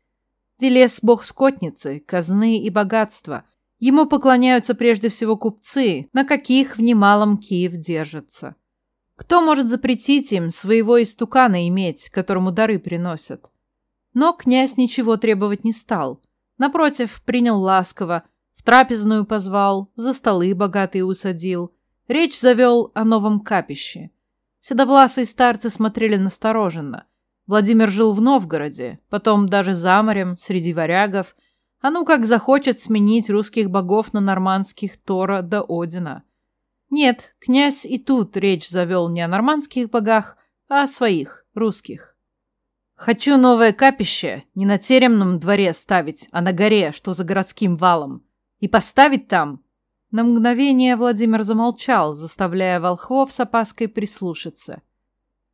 Велес – бог скотницы, казны и богатства – Ему поклоняются прежде всего купцы, на каких в немалом Киев держится. Кто может запретить им своего истукана иметь, которому дары приносят? Но князь ничего требовать не стал. Напротив, принял ласково, в трапезную позвал, за столы богатые усадил. Речь завел о новом капище. Седовласые старцы смотрели настороженно. Владимир жил в Новгороде, потом даже за морем, среди варягов, а ну как захочет сменить русских богов на нормандских Тора да Одина. Нет, князь и тут речь завел не о нормандских богах, а о своих, русских. Хочу новое капище не на теремном дворе ставить, а на горе, что за городским валом. И поставить там... На мгновение Владимир замолчал, заставляя волхвов с опаской прислушаться.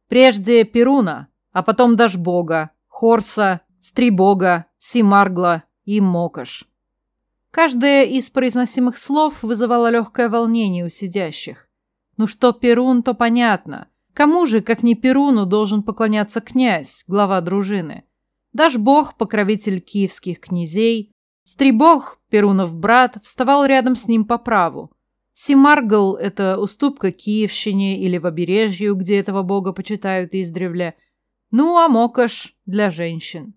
Прежде Перуна, а потом Дашбога, Хорса, Стрибога, Симаргла и Мокош. Каждое из произносимых слов вызывало легкое волнение у сидящих. Ну что Перун, то понятно. Кому же, как не Перуну, должен поклоняться князь, глава дружины? Дашь бог, покровитель киевских князей. Стрибог, Перунов брат, вставал рядом с ним по праву. Симаргл — это уступка Киевщине или в обережью, где этого бога почитают издревле. Ну, а Мокош — для женщин.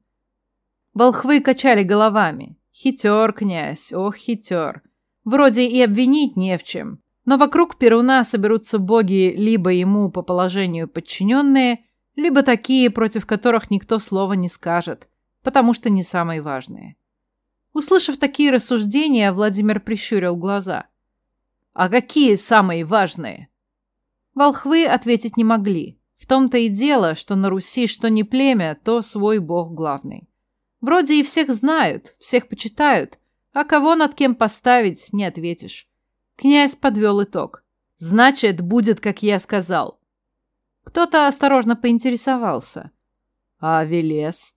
Волхвы качали головами. Хитер, князь, ох, хитер. Вроде и обвинить не в чем. Но вокруг Перуна соберутся боги либо ему по положению подчиненные, либо такие, против которых никто слова не скажет, потому что не самые важные. Услышав такие рассуждения, Владимир прищурил глаза. «А какие самые важные?» Волхвы ответить не могли. В том-то и дело, что на Руси что не племя, то свой бог главный. Вроде и всех знают, всех почитают, а кого над кем поставить, не ответишь. Князь подвел итог. Значит, будет, как я сказал. Кто-то осторожно поинтересовался. А Велес?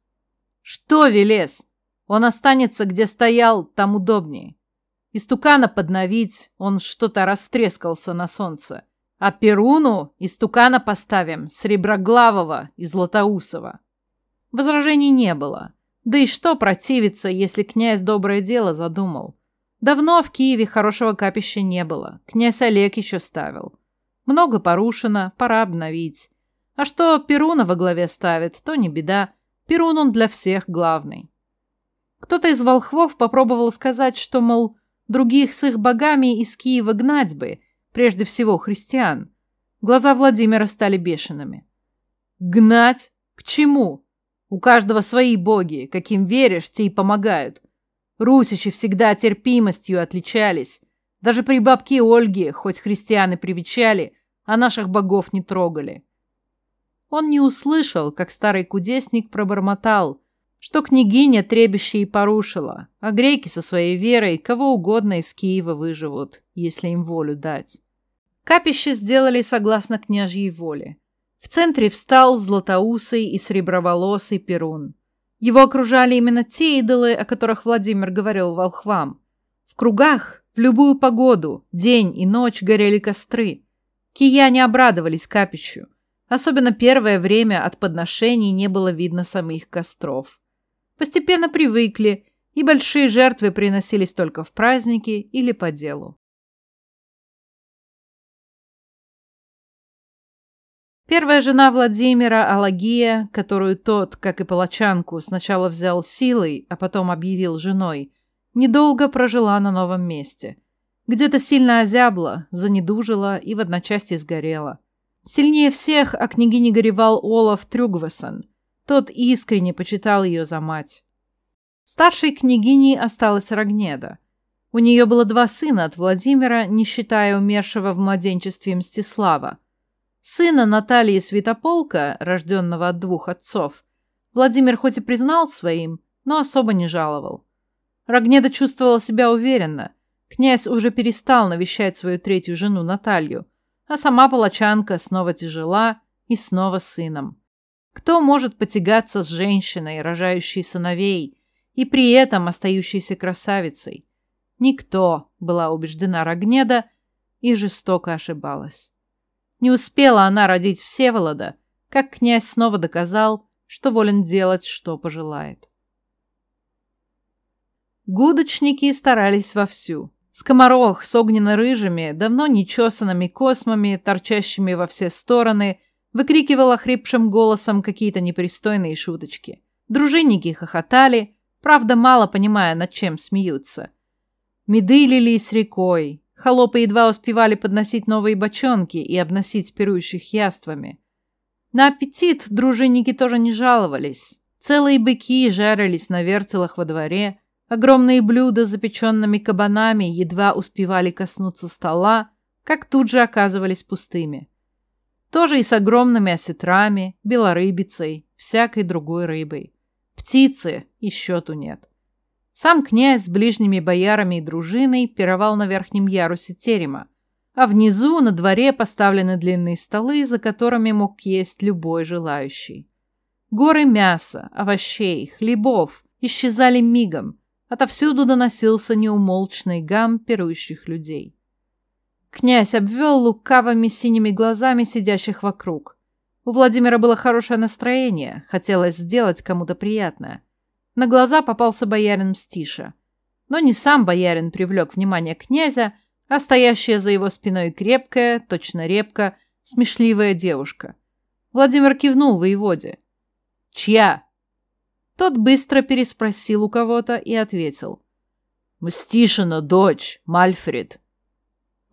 Что Велес? Он останется, где стоял, там удобнее. Истукана подновить, он что-то растрескался на солнце. А Перуну истукана поставим, Среброглавого и Златоусова. Возражений не было. Да и что противиться, если князь доброе дело задумал? Давно в Киеве хорошего капища не было. Князь Олег еще ставил. Много порушено, пора обновить. А что Перуна во главе ставит, то не беда. Перун он для всех главный. Кто-то из волхвов попробовал сказать, что, мол, других с их богами из Киева гнать бы, прежде всего христиан. Глаза Владимира стали бешеными. Гнать? К чему? У каждого свои боги, каким веришь, те и помогают. Русичи всегда терпимостью отличались. Даже при бабке Ольге, хоть христианы привечали, а наших богов не трогали. Он не услышал, как старый кудесник пробормотал, что княгиня требище и порушила, а греки со своей верой кого угодно из Киева выживут, если им волю дать. Капище сделали согласно княжьей воле. В центре встал златоусый и среброволосый Перун. Его окружали именно те идолы, о которых Владимир говорил волхвам. В кругах, в любую погоду, день и ночь горели костры. Кияне обрадовались капищу. Особенно первое время от подношений не было видно самих костров. Постепенно привыкли, и большие жертвы приносились только в праздники или по делу. Первая жена Владимира, Алагия, которую тот, как и палачанку, сначала взял силой, а потом объявил женой, недолго прожила на новом месте. Где-то сильно озябла, занедужила и в одночасье сгорела. Сильнее всех о княгине горевал Олаф Трюгвасон. Тот искренне почитал ее за мать. Старшей княгиней осталась Рогнеда. У нее было два сына от Владимира, не считая умершего в младенчестве Мстислава – Сына Натальи Святополка, рожденного от двух отцов, Владимир хоть и признал своим, но особо не жаловал. Рогнеда чувствовала себя уверенно. Князь уже перестал навещать свою третью жену Наталью, а сама палачанка снова тяжела и снова сыном. Кто может потягаться с женщиной, рожающей сыновей, и при этом остающейся красавицей? Никто, была убеждена Рогнеда, и жестоко ошибалась. Не успела она родить Всеволода, как князь снова доказал, что волен делать, что пожелает. Гудочники старались вовсю. Скоморох с огненно-рыжими, давно нечесанными космами, торчащими во все стороны, выкрикивал охрипшим голосом какие-то непристойные шуточки. Дружинники хохотали, правда, мало понимая, над чем смеются. Меды лились рекой, Холопы едва успевали подносить новые бочонки и обносить пирующих яствами. На аппетит дружинники тоже не жаловались. Целые быки жарились на вертелах во дворе, огромные блюда с запеченными кабанами едва успевали коснуться стола, как тут же оказывались пустыми. Тоже и с огромными осетрами, белорыбицей, всякой другой рыбой. Птицы и счету нет. Сам князь с ближними боярами и дружиной пировал на верхнем ярусе терема, а внизу на дворе поставлены длинные столы, за которыми мог есть любой желающий. Горы мяса, овощей, хлебов исчезали мигом, отовсюду доносился неумолчный гам пирующих людей. Князь обвел лукавыми синими глазами сидящих вокруг. У Владимира было хорошее настроение, хотелось сделать кому-то приятное. На глаза попался боярин Мстиша. Но не сам боярин привлек внимание князя, а стоящая за его спиной крепкая, точно репка, смешливая девушка. Владимир кивнул воеводе. «Чья?» Тот быстро переспросил у кого-то и ответил. «Мстишина дочь, Мальфред».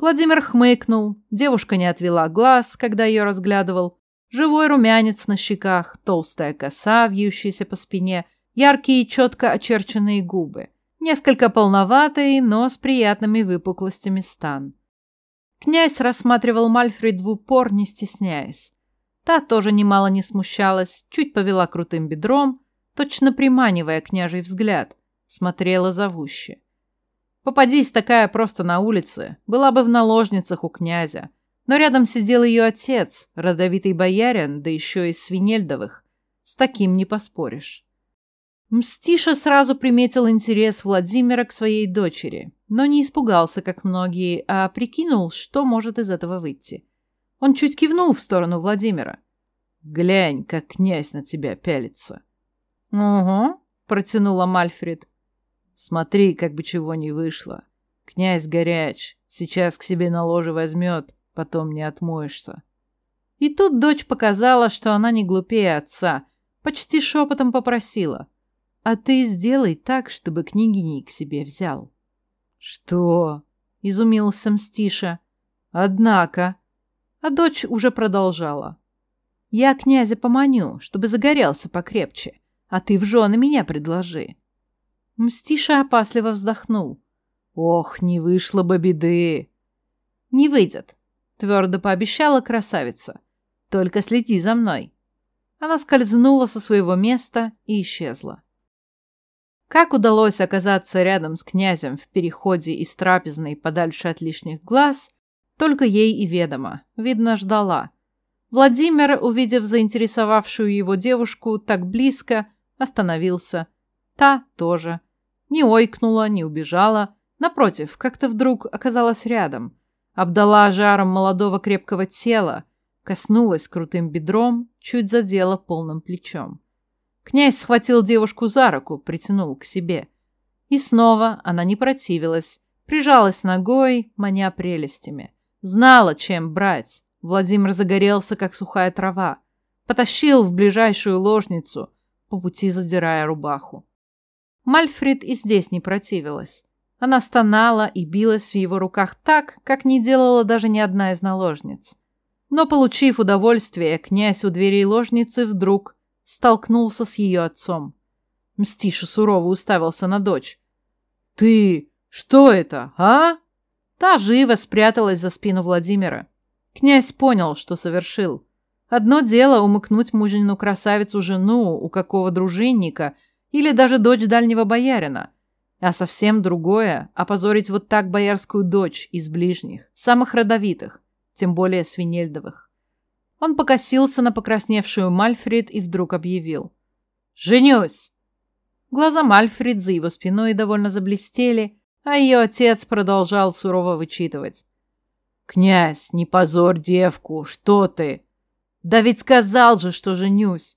Владимир хмыкнул, девушка не отвела глаз, когда ее разглядывал. Живой румянец на щеках, толстая коса, вьющаяся по спине, яркие и четко очерченные губы, несколько полноватый, но с приятными выпуклостями стан. Князь рассматривал Мальфред в упор, не стесняясь. Та тоже немало не смущалась, чуть повела крутым бедром, точно приманивая княжий взгляд, смотрела зовуще. Попадись такая просто на улице, была бы в наложницах у князя, но рядом сидел ее отец, родовитый боярин, да еще из свинельдовых. С таким не поспоришь. Мстиша сразу приметил интерес Владимира к своей дочери, но не испугался, как многие, а прикинул, что может из этого выйти. Он чуть кивнул в сторону Владимира. «Глянь, как князь на тебя пялится». «Угу», — протянула Мальфред. «Смотри, как бы чего не вышло. Князь горяч, сейчас к себе на ложе возьмет, потом не отмоешься. И тут дочь показала, что она не глупее отца, почти шепотом попросила. «А ты сделай так, чтобы княгиней к себе взял». «Что?» — изумился Мстиша. «Однако...» А дочь уже продолжала. «Я князя поманю, чтобы загорелся покрепче, а ты в жены меня предложи». Мстиша опасливо вздохнул. «Ох, не вышло бы беды!» «Не выйдет», — твердо пообещала красавица. Только следи за мной. Она скользнула со своего места и исчезла. Как удалось оказаться рядом с князем в переходе из трапезной подальше от лишних глаз, только ей и ведомо. Видно, ждала. Владимир, увидев заинтересовавшую его девушку так близко, остановился. Та тоже. Не ойкнула, не убежала. Напротив, как-то вдруг оказалась рядом. Обдала жаром молодого крепкого тела, Коснулась крутым бедром, чуть задела полным плечом. Князь схватил девушку за руку, притянул к себе. И снова она не противилась, прижалась ногой, маня прелестями. Знала, чем брать. Владимир загорелся, как сухая трава. Потащил в ближайшую ложницу, по пути задирая рубаху. Мальфрид и здесь не противилась. Она стонала и билась в его руках так, как не делала даже ни одна из наложниц. Но, получив удовольствие, князь у дверей ложницы вдруг столкнулся с ее отцом. Мстиша сурово уставился на дочь. «Ты... что это, а?» Та живо спряталась за спину Владимира. Князь понял, что совершил. Одно дело умыкнуть мужнину красавицу жену у какого дружинника или даже дочь дальнего боярина, а совсем другое — опозорить вот так боярскую дочь из ближних, самых родовитых тем более свинельдовых. Он покосился на покрасневшую Мальфрид и вдруг объявил. «Женюсь!» Глаза Мальфрид за его спиной довольно заблестели, а ее отец продолжал сурово вычитывать. «Князь, не позорь девку, что ты? Да ведь сказал же, что женюсь!»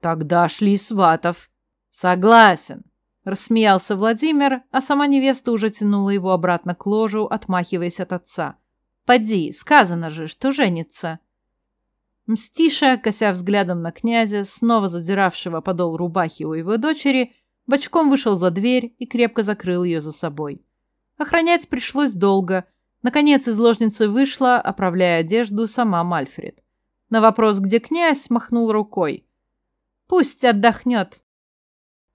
«Тогда шли сватов». «Согласен», — рассмеялся Владимир, а сама невеста уже тянула его обратно к ложу, отмахиваясь от отца. Поди, сказано же, что женится. Мстиша, кося взглядом на князя, снова задиравшего подол рубахи у его дочери, бочком вышел за дверь и крепко закрыл ее за собой. Охранять пришлось долго. Наконец из ложницы вышла, оправляя одежду, сама Мальфред. На вопрос, где князь, махнул рукой. «Пусть отдохнет».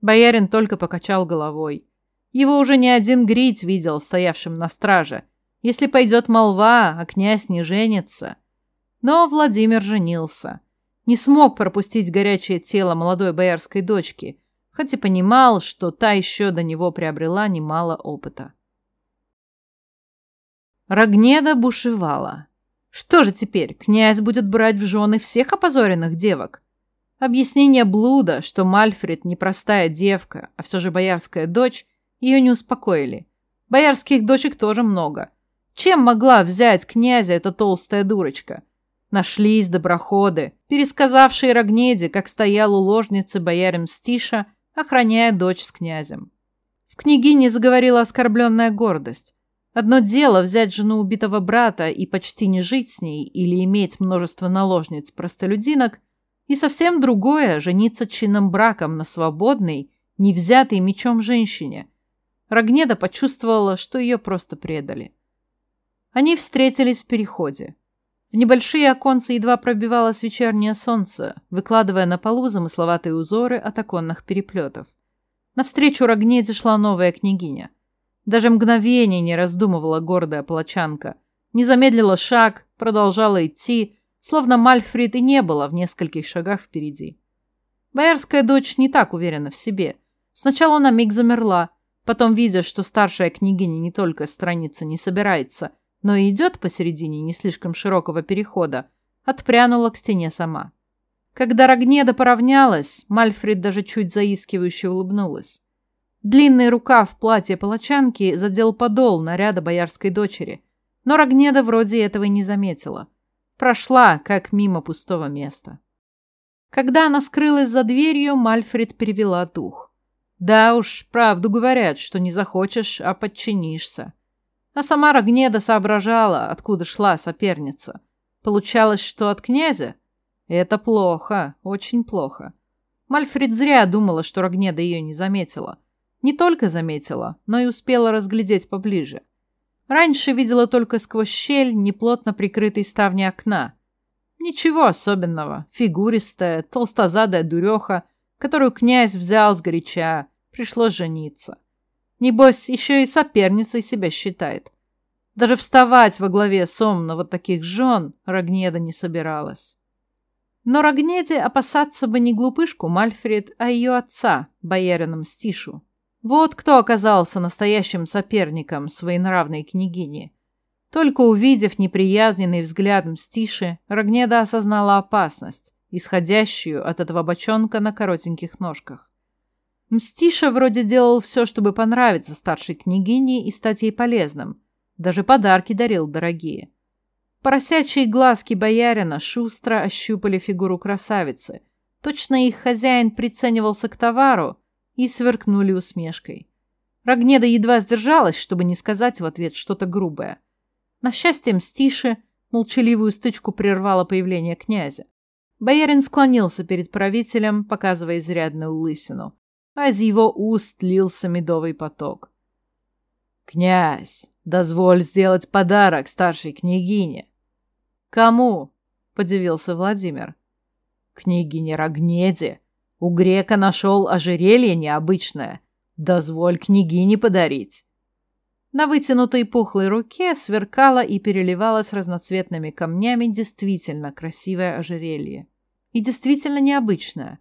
Боярин только покачал головой. Его уже не один грить видел, стоявшим на страже – если пойдет молва, а князь не женится. Но Владимир женился. Не смог пропустить горячее тело молодой боярской дочки, хотя понимал, что та еще до него приобрела немало опыта. Рогнеда бушевала. Что же теперь, князь будет брать в жены всех опозоренных девок? Объяснение блуда, что Мальфред не простая девка, а все же боярская дочь, ее не успокоили. Боярских дочек тоже много. Чем могла взять князя эта толстая дурочка? Нашлись доброходы, пересказавшие Рогнеде, как стоял у ложницы боярин Стиша, охраняя дочь с князем. В княгине заговорила оскорбленная гордость. Одно дело взять жену убитого брата и почти не жить с ней или иметь множество наложниц-простолюдинок, и совсем другое — жениться чинным браком на свободной, не взятой мечом женщине. Рогнеда почувствовала, что ее просто предали. Они встретились в переходе. В небольшие оконца едва пробивалось вечернее солнце, выкладывая на полу замысловатые узоры от оконных переплетов. Навстречу Рогнеде шла новая княгиня. Даже мгновение не раздумывала гордая палачанка. Не замедлила шаг, продолжала идти, словно Мальфрид и не было в нескольких шагах впереди. Боярская дочь не так уверена в себе. Сначала на миг замерла, потом, видя, что старшая княгиня не только страница не собирается – но и идет посередине не слишком широкого перехода, отпрянула к стене сама. Когда Рогнеда поравнялась, Мальфред даже чуть заискивающе улыбнулась. Длинный рукав платья палачанки задел подол наряда боярской дочери, но Рогнеда вроде этого и не заметила. Прошла, как мимо пустого места. Когда она скрылась за дверью, Мальфред перевела дух. Да уж, правду говорят, что не захочешь, а подчинишься. А сама Рогнеда соображала, откуда шла соперница. Получалось, что от князя? Это плохо, очень плохо. Мальфред зря думала, что Рогнеда ее не заметила. Не только заметила, но и успела разглядеть поближе. Раньше видела только сквозь щель неплотно прикрытой ставни окна. Ничего особенного. Фигуристая, толстозадая дуреха, которую князь взял с горяча, пришлось жениться. Небось, еще и соперницей себя считает. Даже вставать во главе сомного таких жен Рогнеда не собиралась. Но Рогнеде опасаться бы не глупышку Мальфред, а ее отца, боярином Стишу. Вот кто оказался настоящим соперником своей княгини. Только увидев неприязненный взгляд Мстиши, Рогнеда осознала опасность, исходящую от этого бочонка на коротеньких ножках. Мстиша вроде делал все, чтобы понравиться старшей княгине и стать ей полезным. Даже подарки дарил дорогие. Поросячьи глазки боярина шустро ощупали фигуру красавицы. Точно их хозяин приценивался к товару и сверкнули усмешкой. Рогнеда едва сдержалась, чтобы не сказать в ответ что-то грубое. На счастье Мстиши молчаливую стычку прервало появление князя. Боярин склонился перед правителем, показывая изрядную лысину, а из его уст лился медовый поток. «Князь, дозволь сделать подарок старшей княгине», «Кому?» — подивился Владимир. «Княгине Рогнеде. У грека нашел ожерелье необычное. Дозволь княгине подарить». На вытянутой пухлой руке сверкало и переливалось разноцветными камнями действительно красивое ожерелье. И действительно необычное.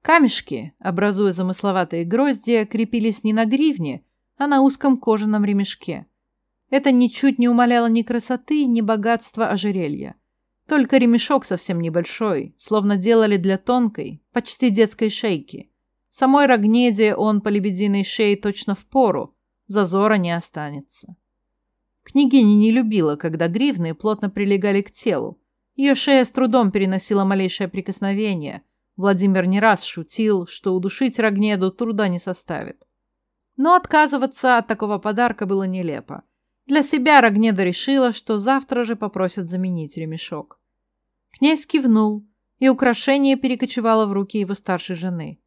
Камешки, образуя замысловатые гроздья, крепились не на гривне, а на узком кожаном ремешке. Это ничуть не умаляло ни красоты, ни богатства ожерелья. Только ремешок совсем небольшой, словно делали для тонкой, почти детской шейки. Самой Рогнеде он по лебединой шее точно в пору, зазора не останется. Княгиня не любила, когда гривны плотно прилегали к телу. Ее шея с трудом переносила малейшее прикосновение. Владимир не раз шутил, что удушить Рогнеду труда не составит. Но отказываться от такого подарка было нелепо. Для себя Рогнеда решила, что завтра же попросят заменить ремешок. Князь кивнул, и украшение перекочевало в руки его старшей жены.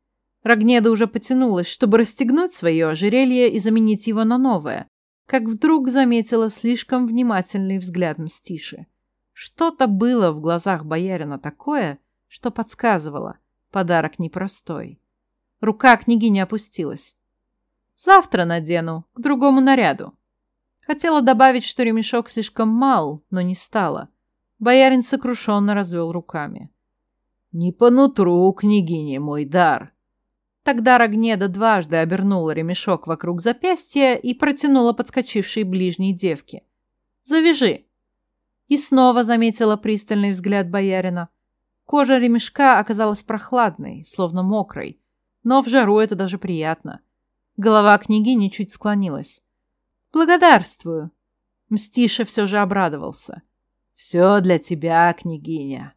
Рогнеда уже потянулась, чтобы расстегнуть свое ожерелье и заменить его на новое, как вдруг заметила слишком внимательный взгляд Мстиши. Что-то было в глазах боярина такое, что подсказывало, подарок непростой. Рука княгини опустилась. «Завтра надену, к другому наряду», Хотела добавить, что ремешок слишком мал, но не стала. Боярин сокрушенно развел руками. «Не по нутру, княгине, мой дар!» Тогда Рогнеда дважды обернула ремешок вокруг запястья и протянула подскочившей ближней девке. «Завяжи!» И снова заметила пристальный взгляд боярина. Кожа ремешка оказалась прохладной, словно мокрой, но в жару это даже приятно. Голова княгини чуть склонилась. «Благодарствую!» Мстиша все же обрадовался. «Все для тебя, княгиня!»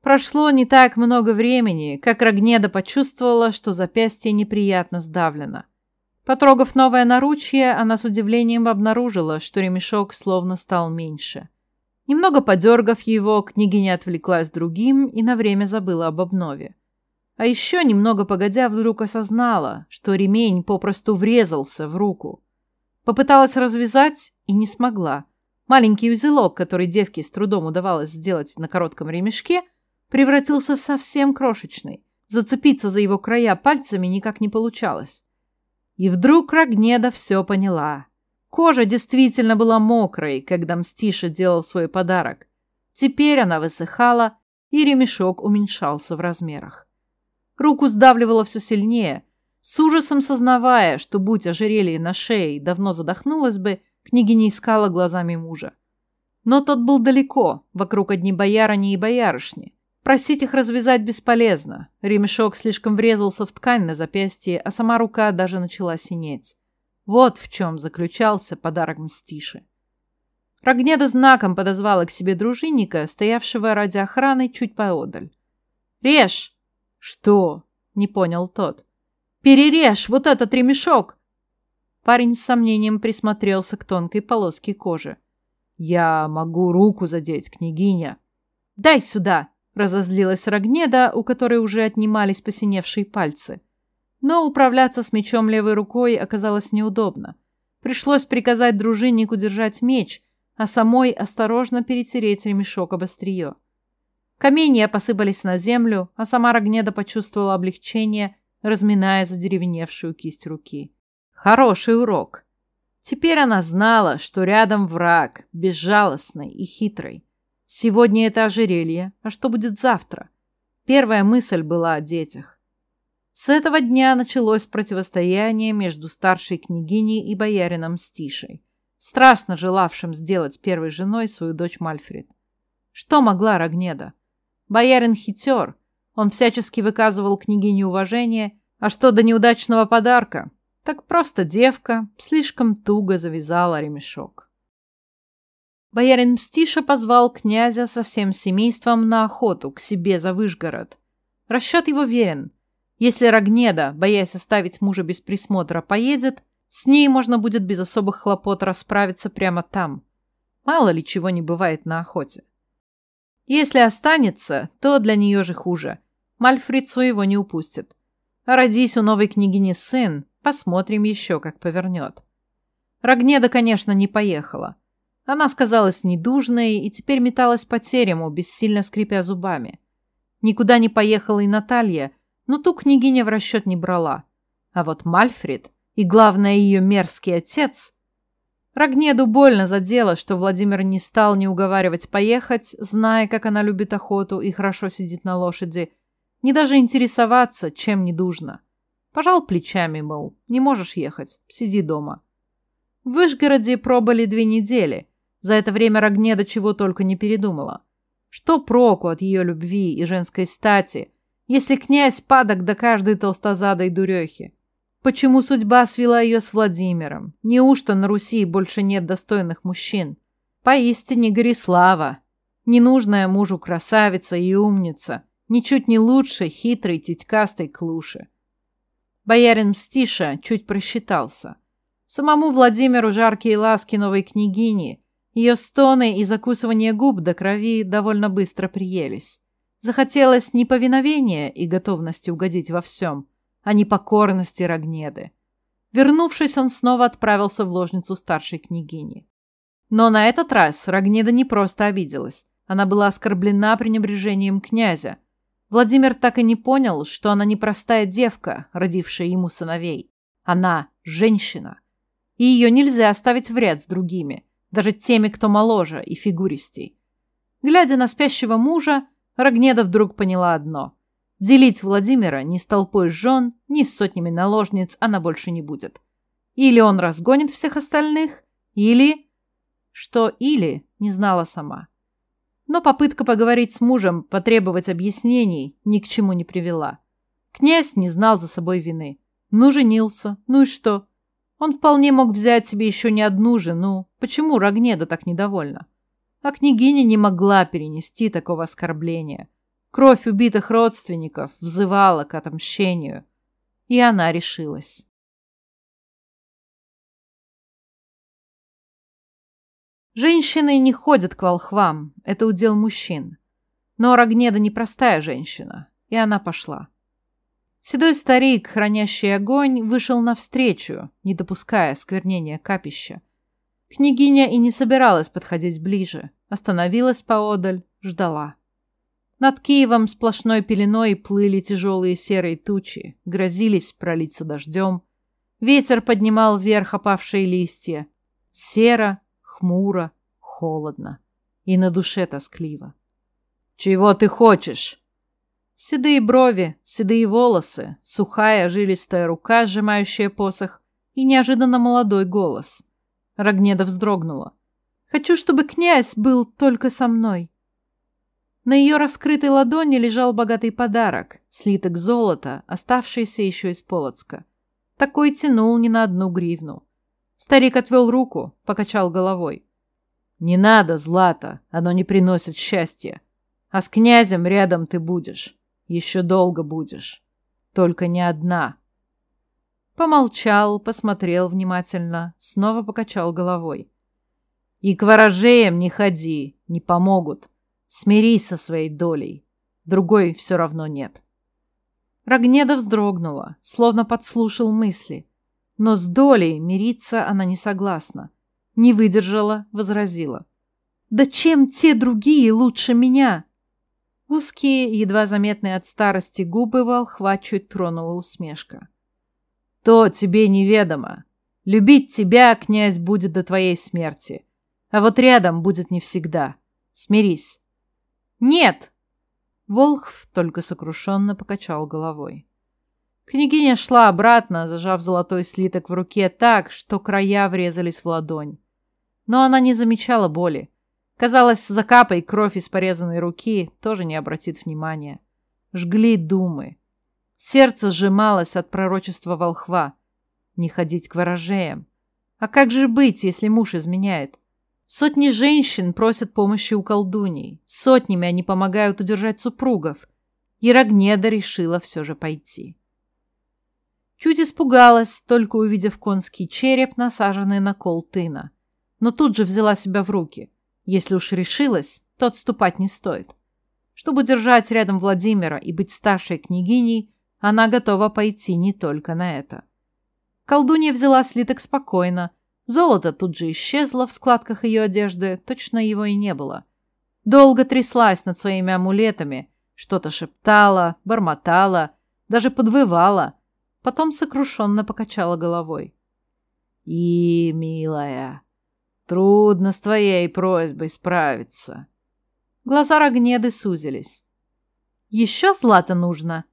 Прошло не так много времени, как Рогнеда почувствовала, что запястье неприятно сдавлено. Потрогав новое наручье, она с удивлением обнаружила, что ремешок словно стал меньше. Немного подергав его, княгиня отвлеклась другим и на время забыла об обнове. А еще немного погодя вдруг осознала, что ремень попросту врезался в руку. Попыталась развязать и не смогла. Маленький узелок, который девке с трудом удавалось сделать на коротком ремешке, превратился в совсем крошечный. Зацепиться за его края пальцами никак не получалось. И вдруг Рогнеда все поняла. Кожа действительно была мокрой, когда Мстиша делал свой подарок. Теперь она высыхала, и ремешок уменьшался в размерах. Руку сдавливало все сильнее, с ужасом сознавая, что, будь ожерелье на шее, давно задохнулась бы, княгиня искала глазами мужа. Но тот был далеко, вокруг одни боярыни и боярышни. Просить их развязать бесполезно. Ремешок слишком врезался в ткань на запястье, а сама рука даже начала синеть. Вот в чем заключался подарок Мстиши. Рогнеда знаком подозвала к себе дружинника, стоявшего ради охраны чуть поодаль. «Режь!» «Что?» — не понял тот. Перережь вот этот ремешок!» Парень с сомнением присмотрелся к тонкой полоске кожи. «Я могу руку задеть, княгиня». «Дай сюда!» — разозлилась Рогнеда, у которой уже отнимались посиневшие пальцы. Но управляться с мечом левой рукой оказалось неудобно. Пришлось приказать дружиннику держать меч, а самой осторожно перетереть ремешок об острие. Каменья посыпались на землю, а сама Рогнеда почувствовала облегчение, разминая задеревеневшую кисть руки. Хороший урок. Теперь она знала, что рядом враг, безжалостный и хитрый. Сегодня это ожерелье, а что будет завтра? Первая мысль была о детях. С этого дня началось противостояние между старшей княгиней и боярином Стишей, страстно желавшим сделать первой женой свою дочь Мальфред. Что могла Рогнеда? Боярин хитер, он всячески выказывал княгине уважение, а что до неудачного подарка, так просто девка слишком туго завязала ремешок. Боярин Мстиша позвал князя со всем семейством на охоту к себе за Выжгород. Расчет его верен. Если Рогнеда, боясь оставить мужа без присмотра, поедет, с ней можно будет без особых хлопот расправиться прямо там. Мало ли чего не бывает на охоте. Если останется, то для нее же хуже. Мальфрид своего не упустит. Родись у новой княгини сын, Посмотрим еще, как повернет. Рогнеда, конечно, не поехала. Она сказалась недужной и теперь металась по терему, бессильно скрипя зубами. Никуда не поехала и Наталья, но ту княгиня в расчет не брала. А вот Мальфред и, главное, ее мерзкий отец... Рогнеду больно задело, что Владимир не стал не уговаривать поехать, зная, как она любит охоту и хорошо сидит на лошади, не даже интересоваться, чем недужно. Пожал плечами, мол, не можешь ехать, сиди дома. В Вышгороде пробыли две недели. За это время Рогнеда чего только не передумала. Что проку от ее любви и женской стати, если князь падок до каждой толстозадой дурехи? Почему судьба свела ее с Владимиром? Неужто на Руси больше нет достойных мужчин? Поистине Горислава. Ненужная мужу красавица и умница, ничуть не лучше хитрой тетькастой клуши. Боярин Мстиша чуть просчитался. Самому Владимиру жаркие ласки новой княгини, ее стоны и закусывание губ до крови довольно быстро приелись. Захотелось не повиновения и готовности угодить во всем, а непокорности Рогнеды. Вернувшись, он снова отправился в ложницу старшей княгини. Но на этот раз Рогнеда не просто обиделась. Она была оскорблена пренебрежением князя, Владимир так и не понял, что она не простая девка, родившая ему сыновей. Она женщина. И ее нельзя оставить в ряд с другими, даже теми, кто моложе и фигуристей. Глядя на спящего мужа, Рогнеда вдруг поняла одно. Делить Владимира ни с толпой жен, ни с сотнями наложниц она больше не будет. Или он разгонит всех остальных, или... Что «или» не знала сама. Но попытка поговорить с мужем, потребовать объяснений, ни к чему не привела. Князь не знал за собой вины. Ну, женился. Ну и что? Он вполне мог взять себе еще не одну жену. Почему Рогнеда так недовольна? А княгиня не могла перенести такого оскорбления. Кровь убитых родственников взывала к отомщению. И она решилась. Женщины не ходят к волхвам, это удел мужчин. Но Рогнеда непростая женщина, и она пошла. Седой старик, хранящий огонь, вышел навстречу, не допуская сквернения капища. Княгиня и не собиралась подходить ближе, остановилась поодаль, ждала. Над Киевом сплошной пеленой плыли тяжелые серые тучи, грозились пролиться дождем. Ветер поднимал вверх опавшие листья. Серо, хмуро, холодно и на душе тоскливо. «Чего ты хочешь?» Седые брови, седые волосы, сухая жилистая рука, сжимающая посох, и неожиданно молодой голос. Рогнеда вздрогнула. «Хочу, чтобы князь был только со мной». На ее раскрытой ладони лежал богатый подарок, слиток золота, оставшийся еще из Полоцка. Такой тянул не на одну гривну. Старик отвел руку, покачал головой. «Не надо, Злата, оно не приносит счастья. А с князем рядом ты будешь. Еще долго будешь. Только не одна». Помолчал, посмотрел внимательно, снова покачал головой. «И к ворожеям не ходи, не помогут. Смирись со своей долей. Другой все равно нет». Рогнеда вздрогнула, словно подслушал мысли. Но с долей мириться она не согласна. Не выдержала, возразила. «Да чем те другие лучше меня?» Узкие, едва заметные от старости губы волхва чуть тронула усмешка. «То тебе неведомо. Любить тебя, князь, будет до твоей смерти. А вот рядом будет не всегда. Смирись». «Нет!» Волхв только сокрушенно покачал головой. Княгиня шла обратно, зажав золотой слиток в руке так, что края врезались в ладонь. Но она не замечала боли. Казалось, закапай кровь из порезанной руки, тоже не обратит внимания. Жгли думы. Сердце сжималось от пророчества волхва. Не ходить к ворожеям. А как же быть, если муж изменяет? Сотни женщин просят помощи у колдуней. Сотнями они помогают удержать супругов. И Рогнеда решила все же пойти. Чуть испугалась, только увидев конский череп, насаженный на кол тына. Но тут же взяла себя в руки. Если уж решилась, то отступать не стоит. Чтобы держать рядом Владимира и быть старшей княгиней, она готова пойти не только на это. Колдунья взяла слиток спокойно. Золото тут же исчезло в складках ее одежды, точно его и не было. Долго тряслась над своими амулетами, что-то шептала, бормотала, даже подвывала, потом сокрушенно покачала головой. «И, милая, Трудно с твоей просьбой справиться. Глаза Рогнеды сузились. Еще злато нужно.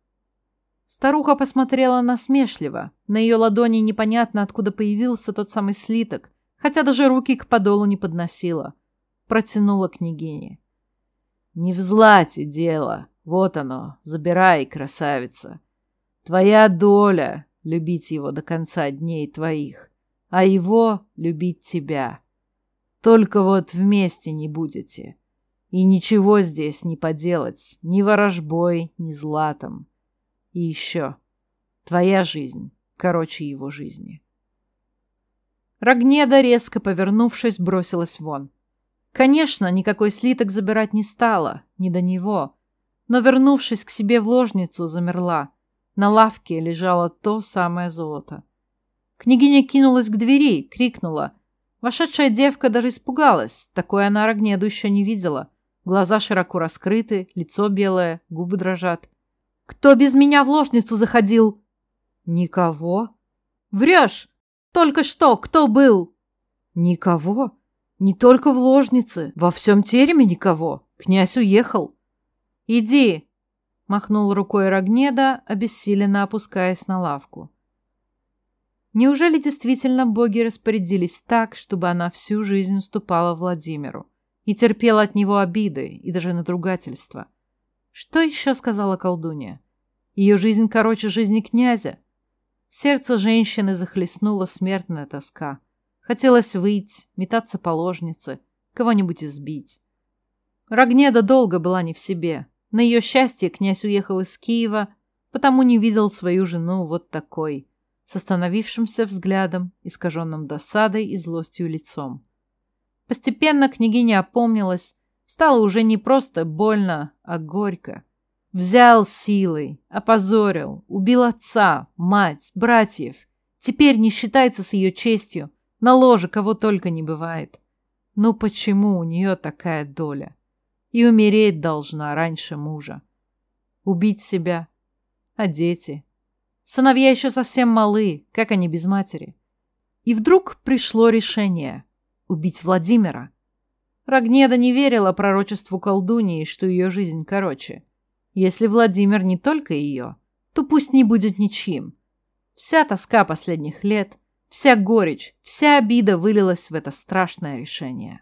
Старуха посмотрела насмешливо. На ее ладони непонятно, откуда появился тот самый слиток, хотя даже руки к подолу не подносила. Протянула княгине. «Не в злате дело. Вот оно. Забирай, красавица. Твоя доля — любить его до конца дней твоих, а его — любить тебя. Только вот вместе не будете. И ничего здесь не поделать, ни ворожбой, ни златом. И еще. Твоя жизнь короче его жизни. Рогнеда, резко повернувшись, бросилась вон. Конечно, никакой слиток забирать не стала, не до него. Но, вернувшись к себе в ложницу, замерла. На лавке лежало то самое золото. Княгиня кинулась к двери, крикнула — Вошедшая девка даже испугалась. Такое она Рогнеду еще не видела. Глаза широко раскрыты, лицо белое, губы дрожат. «Кто без меня в ложницу заходил?» «Никого». «Врешь! Только что кто был?» «Никого. Не только в ложнице. Во всем тереме никого. Князь уехал». «Иди!» — махнул рукой Рогнеда, обессиленно опускаясь на лавку. Неужели действительно боги распорядились так, чтобы она всю жизнь уступала Владимиру и терпела от него обиды и даже надругательства? Что еще сказала колдунья? Ее жизнь короче жизни князя. Сердце женщины захлестнула смертная тоска. Хотелось выйти, метаться по ложнице, кого-нибудь избить. Рогнеда долго была не в себе. На ее счастье князь уехал из Киева, потому не видел свою жену вот такой – с остановившимся взглядом, искаженным досадой и злостью лицом. Постепенно княгиня опомнилась, стало уже не просто больно, а горько. Взял силой, опозорил, убил отца, мать, братьев. Теперь не считается с ее честью, на ложе кого только не бывает. Ну почему у нее такая доля? И умереть должна раньше мужа. Убить себя. А дети? Сыновья еще совсем малы, как они без матери? И вдруг пришло решение — убить Владимира. Рогнеда не верила пророчеству колдуньи, что ее жизнь короче. Если Владимир не только ее, то пусть не будет ничьим. Вся тоска последних лет, вся горечь, вся обида вылилась в это страшное решение.